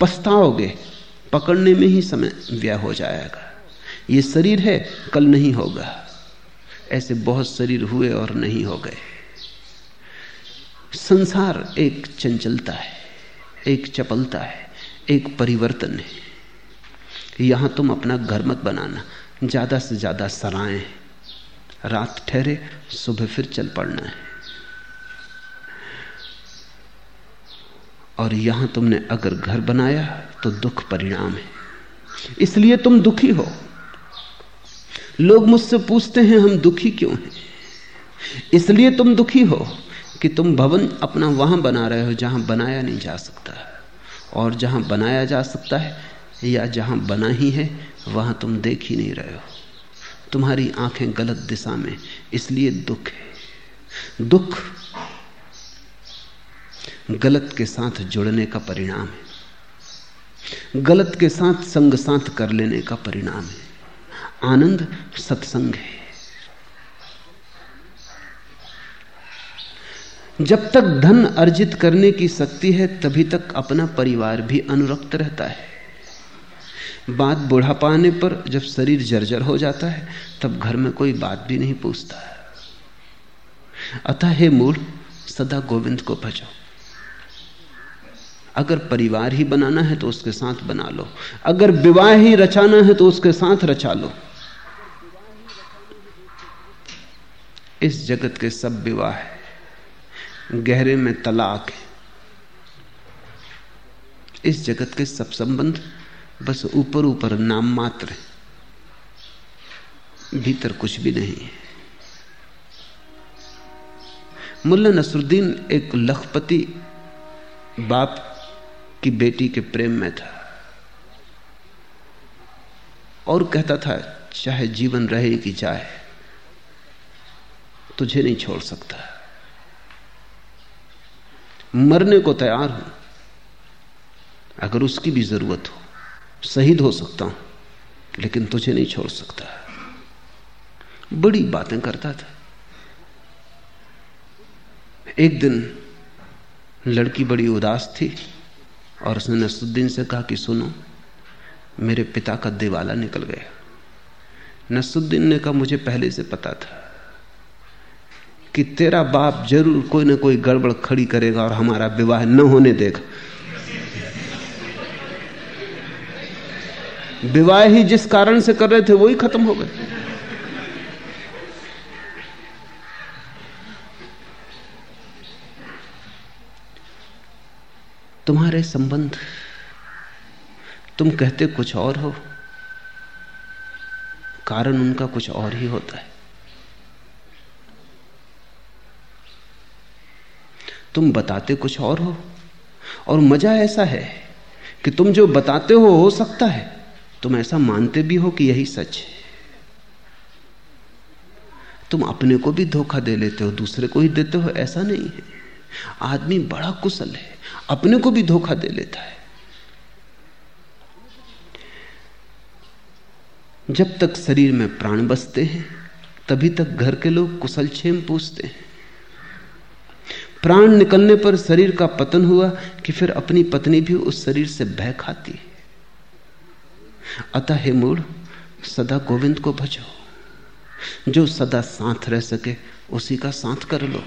पछताओगे, पकड़ने में ही समय व्यय हो जाएगा। ये शरीर है, कल नहीं होगा। ऐसे बहुत शरीर हुए और नहीं हो गए। संसार एक चंचलता है, एक चपलता है, एक परिवर्तन है। यहाँ तुम अपना घर मत बनाना, ज़्यादा से ज़्यादा सराएँ। रात ठहरे, सुबह फिर चल पड़ना है। और यहाँ तुमने अगर घर बनाया तो दुख परिणाम है। इसलिए तुम दुखी हो। लोग मुझसे पूछते हैं, हम दुखी क्यों हैं? इसलिए तुम दुखी हो कि तुम भवन अपना वहाँ बना रहे हो, जहाँ बनाया नहीं जा सकता। और जहाँ बनाया जा सकता है, या जहाँ बना ही है, वहाँ तुम देख ही नहीं रहे हो। तुम्हारी आँखें गलत दिशा में, इसलिए दुख है। दुख गलत के साथ जुड़ने का परिणाम है। गलत के साथ संग साथ कर लेने का परिणाम है। आनंद सत्संग है। जब तक धन अर्जित करने की शक्ति है, तभी तक अपना परिवार भी अनुरक्त रहता है। बात बुढ़ापा आने पर जब शरीर जर्जर हो जाता है, तब घर में कोई बात भी नहीं पूछता। अतः हे मूल, सदा गोविंद को भजो। अगर परिवार ही बनाना है तो उसके साथ बना लो। अगर विवाह ही रचाना है तो उसके साथ रचा लो। इस जगत के सब विवाह है। गहरे में तलाक है। इस जगत के सब संबंध बस ऊपर ऊपर नाम मात्र है। भीतर कुछ भी नहीं है। मुल्ला नसरुद्दीन एक लखपति बाप की बेटी के प्रेम में था। और कहता था, चाहे जीवन रहे कि चाहे तुझे नहीं छोड़ सकता। मरने को तैयार हूँ। अगर उसकी भी ज़रूरत हो, शहीद हो सकता हूँ, लेकिन तुझे नहीं छोड़ सकता। बड़ी बातें करता था। एक दिन लड़की बड़ी उदास थी और उसने नसरुद्दीन से कहा कि सुनो, मेरे पिता का दिवाला निकल गया। नसरुद्दीन ने कहा, मुझे पहले से पता था। कि तेरा बाप ज़रूर कोई ना कोई गड़बड़ खड़ी करेगा और हमारा विवाह न होने देगा। विवाह ही जिस कारण से कर रहे थे वही खत्म हो गए। तुम्हारे संबंध, तुम कहते कुछ और हो, कारण उनका कुछ और ही होता है। तुम बताते कुछ और हो। और मज़ा ऐसा है कि तुम जो बताते हो हो सकता है। तुम ऐसा मानते भी हो कि यही सच है। तुम अपने को भी धोखा दे लेते हो, दूसरे को ही देते हो, ऐसा नहीं है। आदमी बड़ा कुशल है, अपने को भी धोखा दे लेता है। जब तक शरीर में प्राण बसते हैं, तभी तक घर के लोग कुशल छेम पूछते हैं। प्राण निकलने पर शरीर का पतन हुआ कि फिर अपनी पत्नी भी उस शरीर से भय खाती है। अतः हे मूड सदा गोविंद को भजो। जो सदा साथ रह सके, उसी का साथ कर लो।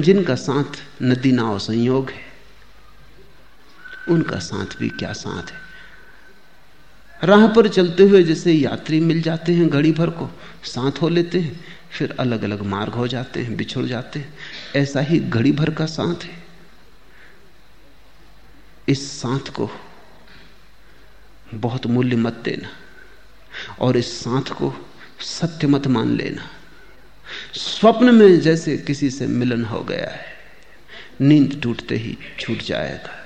जिनका साथ नदी नाव संयोग है, उनका साथ भी क्या साथ है? राह पर चलते हुए जैसे यात्री मिल जाते हैं, घड़ी भर को साथ हो लेते हैं। फिर अलग अलग मार्ग हो जाते हैं, बिछुड़ जाते हैं। ऐसा ही घड़ी भर का साथ है। इस साथ को बहुत मूल्य मत देना और इस साथ को सत्य मत मान लेना। स्वप्न में जैसे किसी से मिलन हो गया है, नींद टूटते ही छूट जाएगा।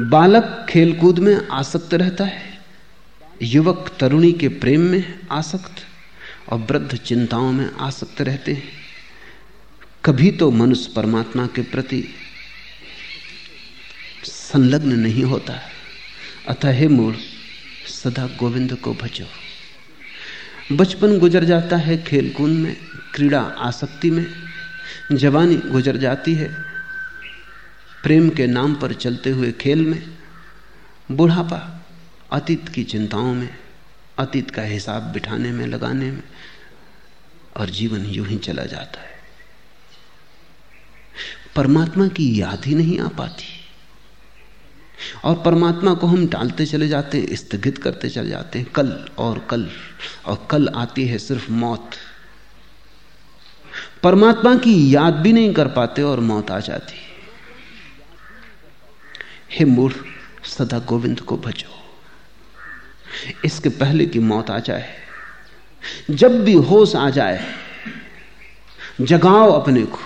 बालक खेलकूद में आसक्त रहता है। युवक तरुणी के प्रेम में आसक्त और वृद्ध चिंताओं में आसक्त रहते हैं। कभी तो मनुष्य परमात्मा के प्रति संलग्न नहीं होता। अतः हे मूल, सदा गोविंद को भजो बचपन गुजर जाता है खेलकूद में, क्रीड़ा आसक्ति में। जवानी गुजर जाती है प्रेम के नाम पर चलते हुए खेल में। बुढ़ापा अतीत की चिंताओं में, अतीत का हिसाब बिठाने में, लगाने में, और जीवन यूँ ही चला जाता है। परमात्मा की याद ही नहीं आ पाती। और परमात्मा को हम टालते चले जाते हैं, स्थगित करते चले जाते हैं, कल और कल और कल आती है सिर्फ़ मौत। परमात्मा की याद भी नहीं कर पाते और मौत आ जाती हे। मूर्ख, सदा गोविंद को भजो इसके पहले की मौत आ जाए, जब भी होश आ जाए, जगाओ अपने को।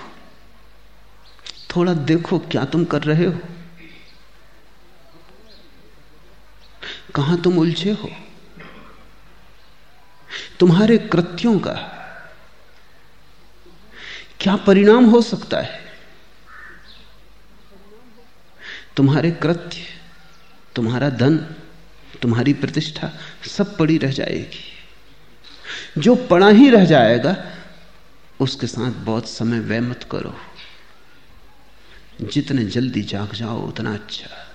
थोड़ा देखो क्या तुम कर रहे हो। कहाँ तुम उलझे हो। तुम्हारे कृत्यों का क्या परिणाम हो सकता है। तुम्हारे कृत्य, तुम्हारा धन तुम्हारी प्रतिष्ठा सब पड़ी रह जाएगी। जो पड़ा ही रह जाएगा, उसके साथ बहुत समय व्यय मत करो। जितने जल्दी जाग जाओ, उतना अच्छा।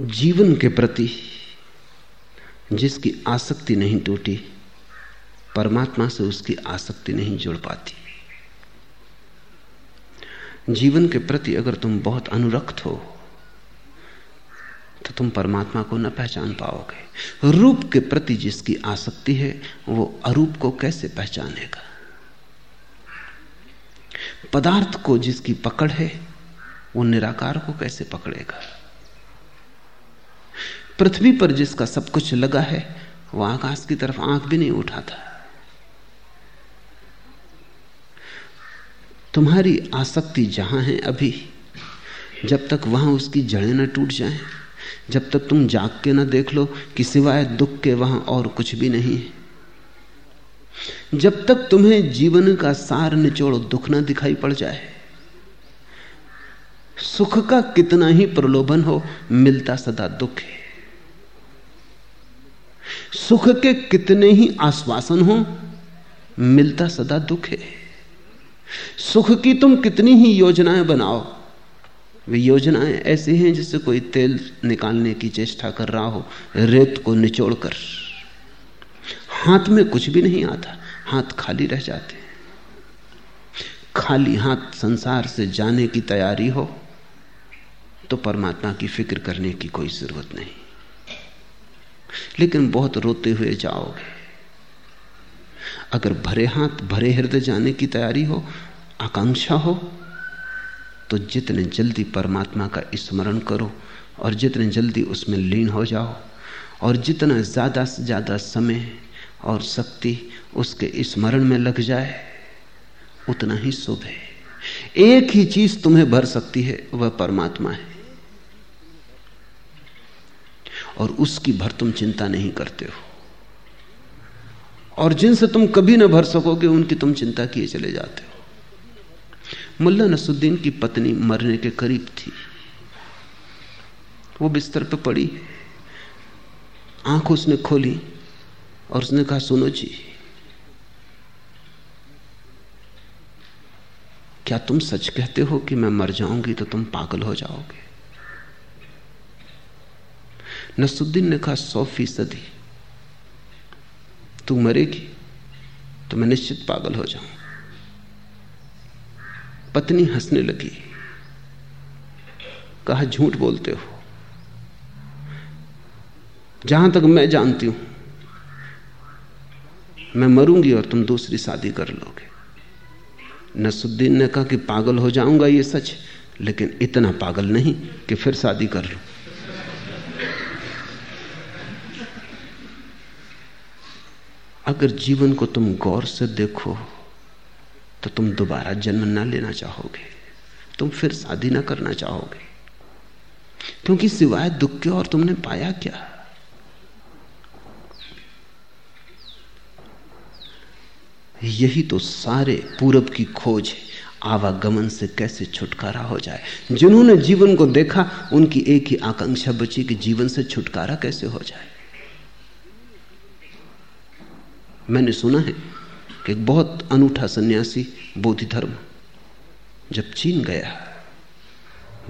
जीवन के प्रति जिसकी आसक्ति नहीं टूटी परमात्मा से उसकी आसक्ति नहीं जुड़ पाती। जीवन के प्रति अगर तुम बहुत अनुरक्त हो तो तुम परमात्मा को न पहचान पाओगे। रूप के प्रति जिसकी आसक्ति है, वो अरूप को कैसे पहचानेगा? पदार्थ को जिसकी पकड़ है, वो निराकार को कैसे पकड़ेगा? पृथ्वी पर जिसका सब कुछ लगा है वह आकाश की तरफ़ आँख भी नहीं उठाता। तुम्हारी आसक्ति जहाँ है अभी जब तक वहाँ उसकी जड़ें न टूट जाएँ, जब तक तुम जाग के ना देख लो कि सिवाय दुख के वहाँ और कुछ भी नहीं है। जब तक तुम्हें जीवन का सार निचोड़ दुख ना दिखाई पड़ जाए सुख का कितना ही प्रलोभन हो मिलता सदा दुख है। सुख के कितने ही आश्वासन हो मिलता सदा दुख है। सुख की तुम कितनी ही योजनाएँ बनाओ। वे योजनाएँ ऐसी हैं जिससे कोई तेल निकालने की चेष्टा कर रहा हो, रेत को निचोड़कर। हाथ में कुछ भी नहीं आता, हाथ खाली रह जाते खाली हाथ संसार से जाने की तैयारी हो तो परमात्मा की फ़िक्र करने की कोई ज़रूरत नहीं। लेकिन बहुत रोते हुए जाओगे। अगर भरे हाथ, भरे हृदय जाने की तैयारी हो, आकांक्षा हो तो जितने जल्दी परमात्मा का स्मरण करो और जितने जल्दी उसमें लीन हो जाओ और जितना ज़्यादा से ज़्यादा समय और शक्ति उसके स्मरण में लग जाए, उतना ही शुभ है। एक ही चीज़ तुम्हें भर सकती है, वह परमात्मा है। और उसकी भर तुम चिंता नहीं करते हो। और जिनसे तुम कभी ना भर सकोगे, उनकी तुम चिंता किए चले जाते हो। मुल्ला नसुद्दीन की पत्नी मरने के करीब थी। वो बिस्तर पर पड़ी, आँख उसने खोली और उसने कहा, सुनो जी, क्या तुम सच कहते हो कि मैं मर जाऊँगी तो तुम पागल हो जाओगे? नसुद्दीन ने कहा, सौ फ़ीसदी तू मरेगी तो मैं निश्चित पागल हो जाऊँ। पत्नी हंसने लगी। कहा, झूठ बोलते हो। जहाँ तक मैं जानती हूँ, मैं मरूँगी और तुम दूसरी शादी कर लोगे। नसुद्दीन ने कहा कि पागल हो जाऊँगा ये सच, लेकिन इतना पागल नहीं कि फिर शादी कर लो। अगर जीवन को तुम गौर से देखो तो तुम दोबारा जन्म ना लेना चाहोगे। तुम फिर शादी ना करना चाहोगे। क्योंकि सिवाय दुख के और तुमने पाया क्या? यही तो सारे पूरब की खोज है, आवागमन से कैसे छुटकारा हो जाए। जिन्होंने जीवन को देखा, उनकी एक ही आकांक्षा बची कि जीवन से छुटकारा कैसे हो जाए। मैंने सुना है कि एक बहुत अनूठा सन्यासी बोधि धर्म जब चीन गया,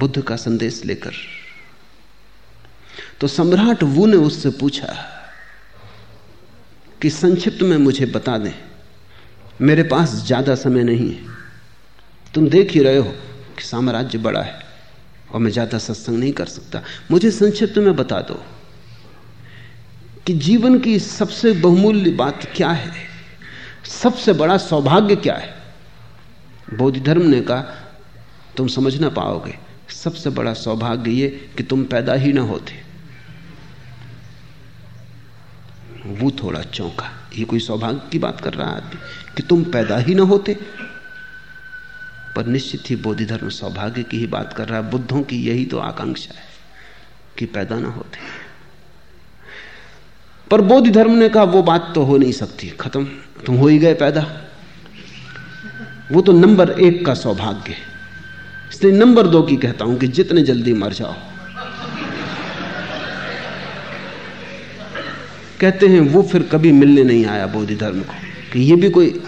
बुद्ध का संदेश लेकर तो सम्राट वू ने उससे पूछा कि संक्षिप्त में मुझे बता दें, मेरे पास ज़्यादा समय नहीं है। तुम देख ही रहे हो कि साम्राज्य बड़ा है और मैं ज़्यादा सत्संग नहीं कर सकता। मुझे संक्षिप्त में बता दो। कि जीवन की सबसे बहुमूल्य बात क्या है? सबसे बड़ा सौभाग्य क्या है? बोधि धर्म ने कहा, तुम समझ ना पाओगे। सबसे बड़ा सौभाग्य ये कि तुम पैदा ही ना होते। वो थोड़ा चौंका। ये कोई सौभाग्य की बात कर रहा है आदमी? कि तुम पैदा ही ना होते? पर निश्चित ही बोधि धर्म सौभाग्य की ही बात कर रहा है। बुद्धों की यही तो आकांक्षा है कि पैदा ना होते। पर बोधि धर्म ने कहा, वो बात तो हो नहीं सकती, खत्म, तुम हो ही गए पैदा। वो तो नंबर एक का सौभाग्य है। इसलिए नंबर दो की कहता हूँ कि जितने जल्दी मर जाओ। कहते हैं, वो फिर कभी मिलने नहीं आया बोधि धर्म को, कि ये भी कोई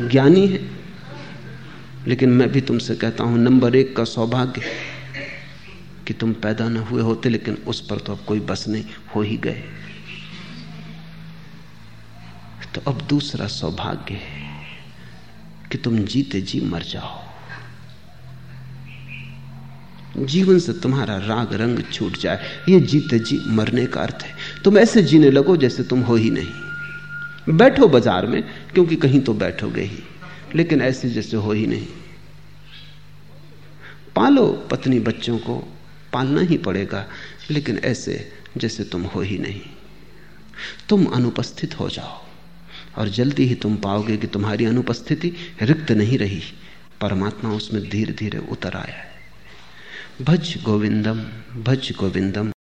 ज्ञानी है। लेकिन मैं भी तुमसे कहता हूँ, नंबर एक का सौभाग्य कि तुम पैदा न हुए होते, लेकिन उस पर तो अब कोई बस नहीं, हो ही गए। तो अब दूसरा सौभाग्य है कि तुम जीते जी मर जाओ। जीवन से तुम्हारा राग रंग छूट जाए, ये जीते जी मरने का अर्थ है। तुम ऐसे जीने लगो जैसे तुम हो ही नहीं। बैठो बाज़ार में, क्योंकि कहीं तो बैठोगे ही, लेकिन ऐसे जैसे हो ही नहीं। पालो पत्नी बच्चों को, पालना ही पड़ेगा, लेकिन ऐसे जैसे तुम हो ही नहीं। तुम अनुपस्थित हो जाओ। और जल्दी ही तुम पाओगे कि तुम्हारी अनुपस्थिति रिक्त नहीं रही। परमात्मा उसमें धीरे धीरे उतर आया है। भज गोविंदम भज गोविंदम।